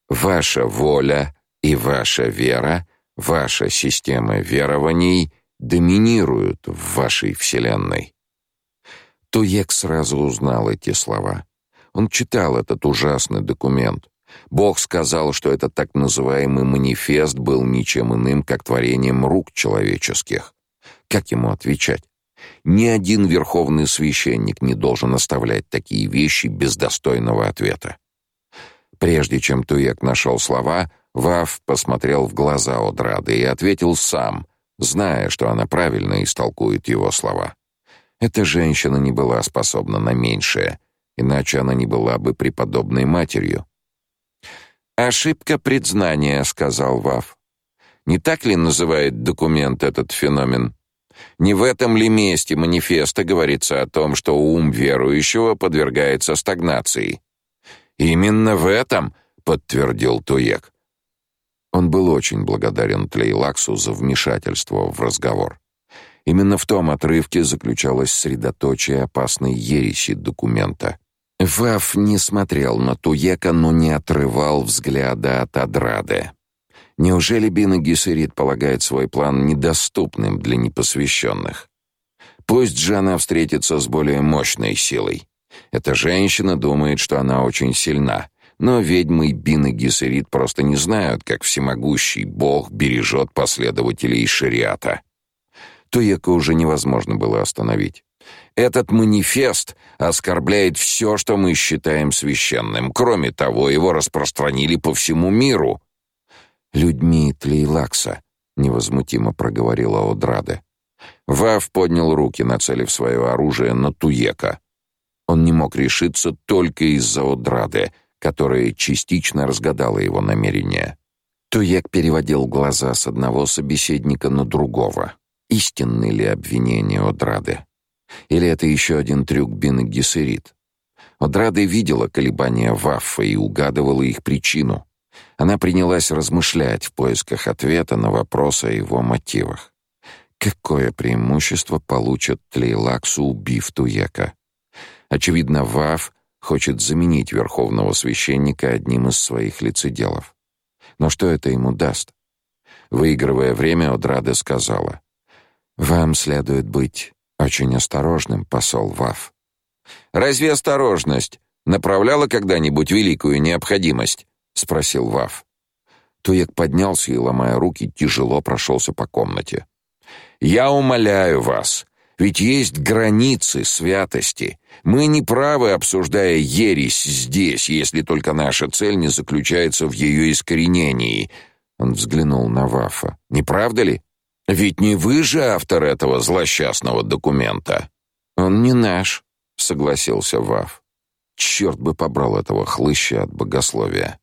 Speaker 1: «Ваша воля и ваша вера, ваша система верований доминируют в вашей вселенной». Туек сразу узнал эти слова. Он читал этот ужасный документ. Бог сказал, что этот так называемый манифест был ничем иным, как творением рук человеческих. Как ему отвечать? Ни один верховный священник не должен оставлять такие вещи без достойного ответа. Прежде чем Туек нашел слова, Вав посмотрел в глаза Одрады и ответил сам, зная, что она правильно истолкует его слова. Эта женщина не была способна на меньшее, иначе она не была бы преподобной матерью. Ошибка предзнания, сказал Вав. Не так ли называет документ этот феномен? Не в этом ли месте манифеста говорится о том, что ум верующего подвергается стагнации? Именно в этом, подтвердил Туек. Он был очень благодарен Тлейлаксу за вмешательство в разговор. Именно в том отрывке заключалось средоточие опасной ереси документа. Ваф не смотрел на Туека, но не отрывал взгляда от Адрады. Неужели Бина Гессерит полагает свой план недоступным для непосвященных? Пусть же она встретится с более мощной силой. Эта женщина думает, что она очень сильна, но ведьмы Бины Гессерит просто не знают, как всемогущий Бог бережет последователей шариата. Туека уже невозможно было остановить. Этот манифест оскорбляет все, что мы считаем священным. Кроме того, его распространили по всему миру. Людьми Тлейлакса, невозмутимо проговорила Одраде. Вав поднял руки, нацелив свое оружие на Туека. Он не мог решиться только из-за Одраде, которая частично разгадала его намерения. Туек переводил глаза с одного собеседника на другого. Истинны ли обвинения Одрады? Или это еще один трюк Бины Гессерит? Одрада видела колебания Ваффа и угадывала их причину. Она принялась размышлять в поисках ответа на вопрос о его мотивах. Какое преимущество получит Тлейлаксу, убив Туека? Очевидно, Ваф хочет заменить верховного священника одним из своих лицеделов. Но что это ему даст? Выигрывая время, Одрада сказала: "Вам следует быть очень осторожным, посол Ваф. Разве осторожность направляла когда-нибудь великую необходимость? спросил Ваф. Туек поднялся и, ломая руки, тяжело прошелся по комнате. Я умоляю вас, ведь есть границы святости. Мы не правы, обсуждая ересь здесь, если только наша цель не заключается в ее искоренении. Он взглянул на Вафа. Не правда ли? Ведь не вы же автор этого злосчастного документа. Он не наш, согласился Вав. Черт бы побрал этого хлыща от богословия.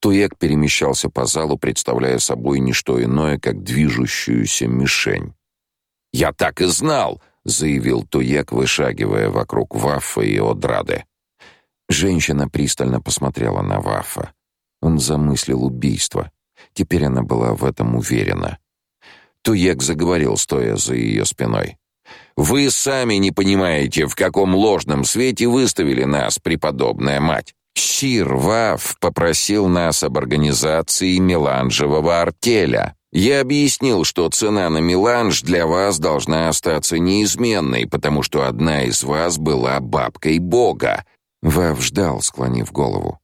Speaker 1: Туек перемещался по залу, представляя собой не что иное, как движущуюся мишень. «Я так и знал!» — заявил Туек, вышагивая вокруг Ваффа и Одрады. Женщина пристально посмотрела на Ваффа. Он замыслил убийство. Теперь она была в этом уверена. Туек заговорил, стоя за ее спиной. Вы сами не понимаете, в каком ложном свете выставили нас, преподобная мать. Сир Вав попросил нас об организации меланжевого артеля. Я объяснил, что цена на меланж для вас должна остаться неизменной, потому что одна из вас была бабкой Бога. Вав ждал, склонив голову.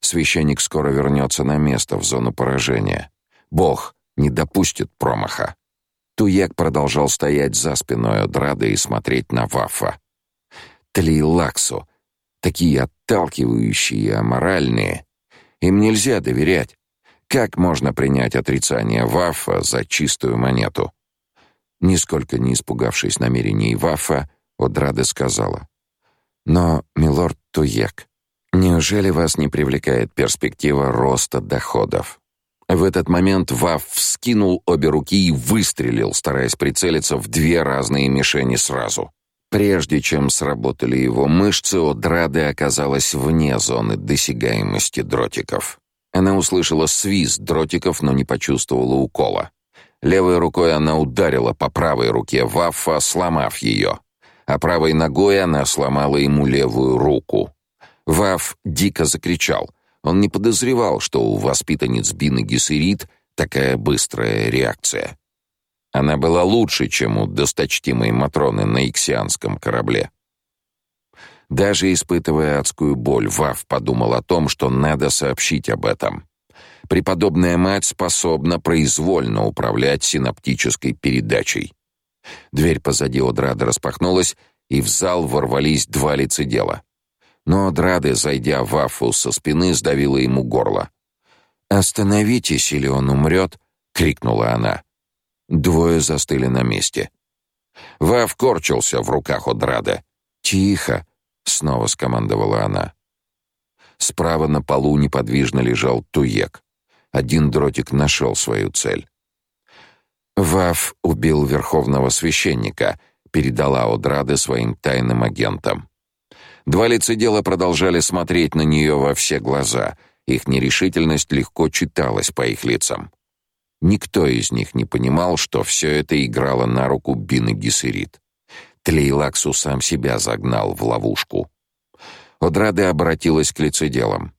Speaker 1: Священник скоро вернется на место в зону поражения. Бог не допустит промаха. Туек продолжал стоять за спиной Одрады и смотреть на Вафа. Тлейлаксу, такие отталкивающие аморальные. Им нельзя доверять. Как можно принять отрицание Вафа за чистую монету? Нисколько не испугавшись намерений Вафа, Одрада сказала: "Но, милорд Туек, Неужели вас не привлекает перспектива роста доходов? В этот момент Вав вскинул обе руки и выстрелил, стараясь прицелиться в две разные мишени сразу. Прежде чем сработали его мышцы, Одрады оказалась вне зоны досягаемости дротиков. Она услышала свист дротиков, но не почувствовала укола. Левой рукой она ударила по правой руке Ваффа, сломав ее, а правой ногой она сломала ему левую руку. Ваф дико закричал. Он не подозревал, что у воспитанниц Бины Гессерит такая быстрая реакция. Она была лучше, чем у досточтимой Матроны на иксианском корабле. Даже испытывая адскую боль, Вав подумал о том, что надо сообщить об этом. Преподобная мать способна произвольно управлять синаптической передачей. Дверь позади Одрада распахнулась, и в зал ворвались два лицедела. Но Драды, зайдя в Афу со спины, сдавила ему горло. «Остановитесь, или он умрет!» — крикнула она. Двое застыли на месте. Вав корчился в руках Одрада. «Тихо!» — снова скомандовала она. Справа на полу неподвижно лежал Туек. Один дротик нашел свою цель. Вав убил верховного священника, передала Одраде своим тайным агентам. Два лицедела продолжали смотреть на нее во все глаза. Их нерешительность легко читалась по их лицам. Никто из них не понимал, что все это играло на руку Бины Гессерит. Тлейлаксу сам себя загнал в ловушку. Одраде обратилась к лицеделам.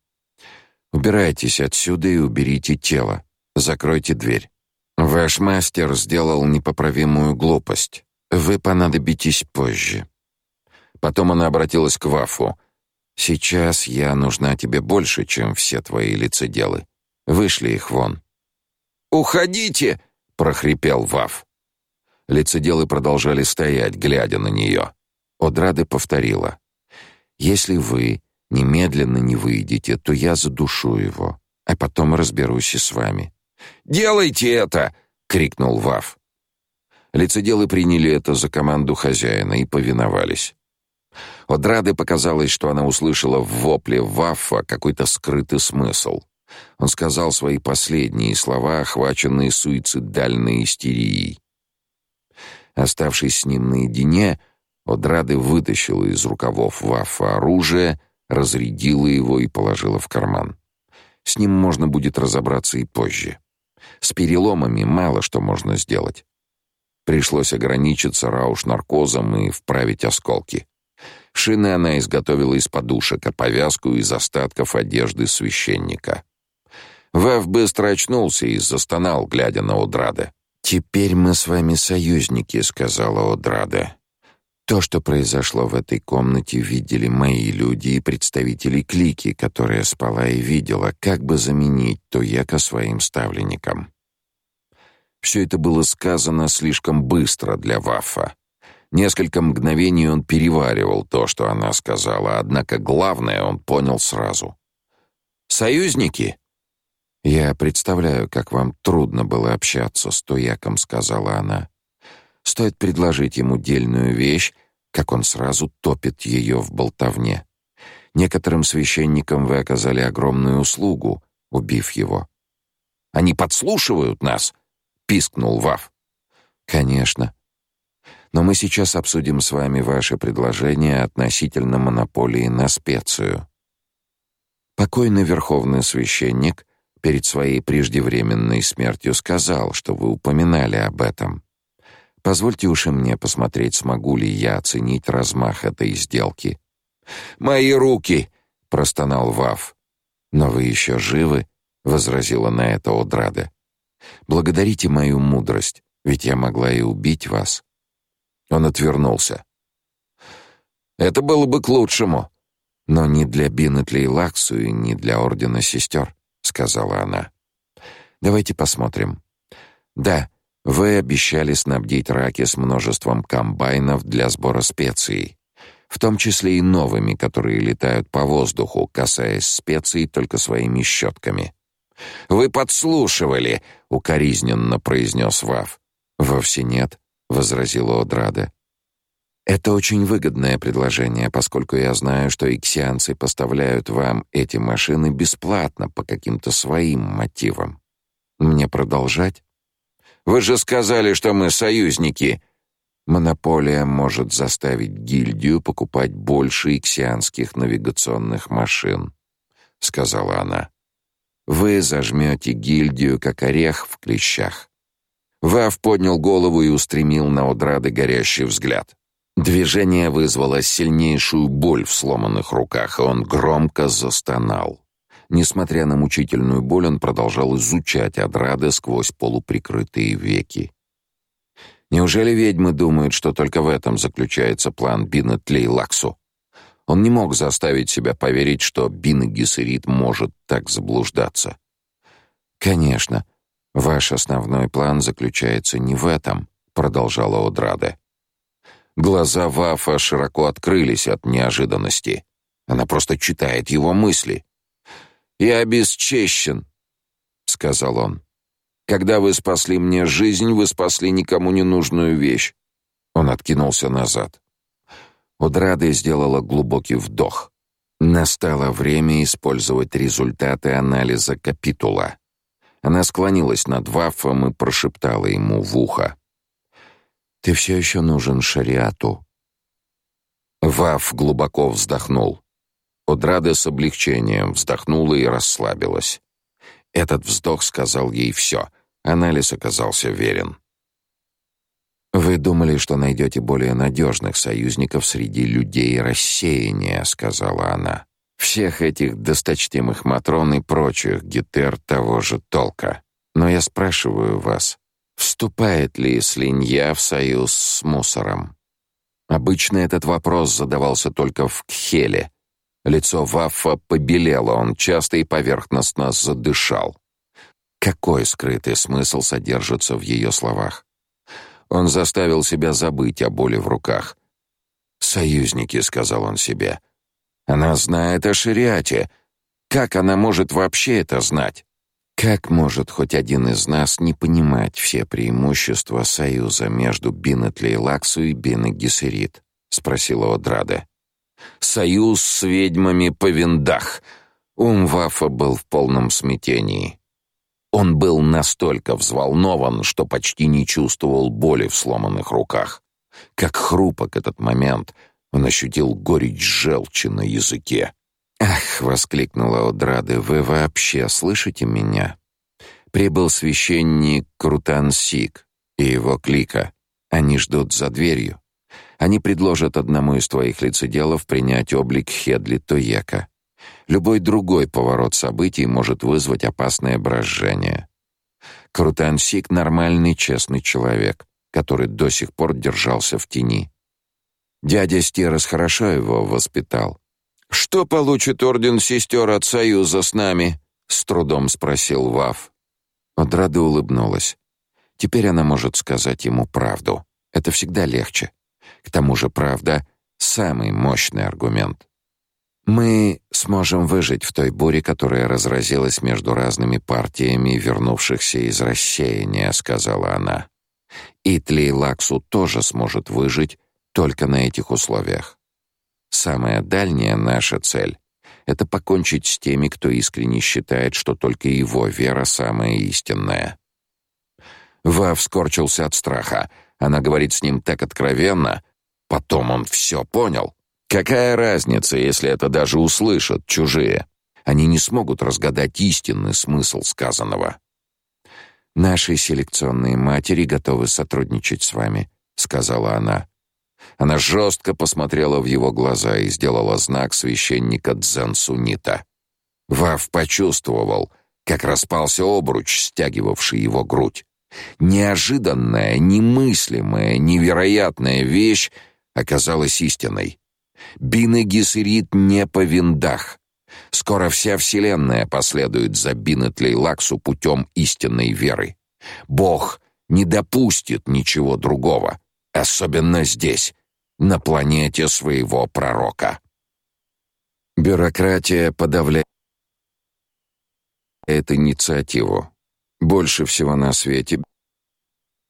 Speaker 1: «Убирайтесь отсюда и уберите тело. Закройте дверь. Ваш мастер сделал непоправимую глупость. Вы понадобитесь позже. Потом она обратилась к Вафу. «Сейчас я нужна тебе больше, чем все твои лицеделы. Вышли их вон».
Speaker 3: «Уходите!» — прохрипел Ваф.
Speaker 1: Лицеделы продолжали стоять, глядя на нее. Одрады повторила. «Если вы немедленно не выйдете, то я задушу его, а потом разберусь и с вами».
Speaker 3: «Делайте это!» — крикнул Ваф.
Speaker 1: Лицеделы приняли это за команду хозяина и повиновались. Одраде показалось, что она услышала в вопле Ваффа какой-то скрытый смысл. Он сказал свои последние слова, охваченные суицидальной истерией. Оставшись с ним наедине, Одраде вытащила из рукавов Ваффа оружие, разрядила его и положила в карман. С ним можно будет разобраться и позже. С переломами мало что можно сделать. Пришлось ограничиться рауш-наркозом и вправить осколки. Шины она изготовила из подушек, а повязку из остатков одежды священника. Вав быстро очнулся и застонал, глядя на Одрада. «Теперь мы с вами союзники», — сказала Одрада. То, что произошло в этой комнате, видели мои люди и представители клики, которая спала и видела, как бы заменить Тоека своим ставленникам. Все это было сказано слишком быстро для Вафа. Несколько мгновений он переваривал то, что она сказала, однако главное он понял сразу. «Союзники?» «Я представляю, как вам трудно было общаться с Тояком», — сказала она. Стоит предложить ему дельную вещь, как он сразу топит ее в болтовне. Некоторым священникам вы оказали огромную услугу, убив его.
Speaker 3: Они подслушивают нас, пискнул Вав.
Speaker 1: Конечно. Но мы сейчас обсудим с вами ваше предложение относительно монополии на специю. Покойный верховный священник перед своей преждевременной смертью сказал, что вы упоминали об этом. Позвольте уж и мне посмотреть, смогу ли я оценить размах этой сделки.
Speaker 3: Мои руки, простонал Вав.
Speaker 1: Но вы еще живы, возразила на это Одрада. Благодарите мою мудрость, ведь я могла и убить вас. Он отвернулся.
Speaker 3: Это было бы к лучшему,
Speaker 1: но не для Бинетли и Лаксу и не для ордена сестер», — сказала она. Давайте посмотрим. Да, вы обещали снабдить раки с множеством комбайнов для сбора специй, в том числе и новыми, которые летают по воздуху, касаясь специй только своими щетками.
Speaker 3: Вы подслушивали, укоризненно произнес Вав.
Speaker 1: Вовсе нет, возразила Одрада. Это очень выгодное предложение, поскольку я знаю, что иксианцы поставляют вам эти машины бесплатно по каким-то своим мотивам. Мне продолжать?
Speaker 3: Вы же сказали, что мы союзники.
Speaker 1: Монополия может заставить гильдию покупать больше иксианских навигационных машин, сказала она. Вы зажмете гильдию как орех в клещах. Вав поднял голову и устремил на Одрады горящий взгляд. Движение вызвало сильнейшую боль в сломанных руках, и он громко застонал. Несмотря на мучительную боль, он продолжал изучать Одрады сквозь полуприкрытые веки. Неужели ведьмы думают, что только в этом заключается план Бинетли Лаксу? Он не мог заставить себя поверить, что Бин Гессерит может так заблуждаться. Конечно, ваш основной план заключается не в этом, продолжала Одраде. Глаза Вафа широко открылись от неожиданности. Она просто читает его мысли. «Я обесчещен», — сказал он. «Когда вы спасли мне жизнь, вы спасли никому не нужную вещь». Он откинулся назад. Удрада сделала глубокий вдох. Настало время использовать результаты анализа капитула. Она склонилась над Вафом и прошептала ему в ухо. Ты все еще нужен шариату. Ваф глубоко вздохнул. Одрада с облегчением вздохнула и расслабилась. Этот вздох сказал ей все. Анализ оказался верен. Вы думали, что найдете более надежных союзников среди людей рассеяния, сказала она. Всех этих досточтимых матрон и прочих гетер того же толка. Но я спрашиваю вас, Вступает ли слинья в союз с мусором? Обычно этот вопрос задавался только в Кхеле. Лицо Ваффа побелело, он часто и поверхностно задышал. Какой скрытый смысл содержится в ее словах? Он заставил себя забыть о боли в руках. «Союзники», — сказал он себе. «Она знает о шариате. Как она может вообще это знать?» Как может хоть один из нас не понимать все преимущества союза между Бинетли Лаксу и Бины Гессерит? спросила Одрада. Союз с ведьмами по виндах. Ум Вафа был в полном смятении. Он был настолько взволнован, что почти не чувствовал боли в сломанных руках. Как хрупок этот момент, он ощутил горечь желчи на языке. «Ах!» — воскликнула Одрады. «Вы вообще слышите меня?» Прибыл священник Крутансик и его клика. Они ждут за дверью. Они предложат одному из твоих лицеделов принять облик Хедли Тоека. Любой другой поворот событий может вызвать опасное брожение. Крутансик — нормальный, честный человек, который до сих пор держался в тени. Дядя Стерос хорошо его воспитал. «Что получит Орден Сестер от союза с нами?» — с трудом спросил Вав. Одрада улыбнулась. Теперь она может сказать ему правду. Это всегда легче. К тому же правда — самый мощный аргумент. Мы сможем выжить в той буре, которая разразилась между разными партиями вернувшихся из рассеяния, сказала она. Итли Лаксу тоже сможет выжить только на этих условиях. Самая дальняя наша цель — это покончить с теми, кто искренне считает, что только его вера самая истинная. Вав скорчился от страха. Она говорит с ним так откровенно. Потом он все понял. Какая разница, если это даже услышат чужие? Они не смогут разгадать истинный смысл сказанного. Наши селекционные матери готовы сотрудничать с вами, сказала она. Она жестко посмотрела в его глаза и сделала знак священника Дзен-Сунита. Вав почувствовал, как распался обруч, стягивавший его грудь. Неожиданная, немыслимая, невероятная вещь оказалась истиной. Бины Гессерит не по виндах. Скоро вся вселенная последует за Бинетлей Лаксу путем истинной веры. Бог не допустит ничего другого, особенно здесь, на планете своего пророка. Бюрократия подавляет инициативу. Больше всего на свете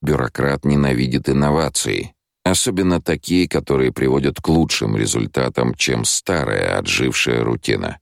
Speaker 1: бюрократ ненавидит инновации, Особенно такие, которые приводят к лучшим результатам, чем старая отжившая рутина.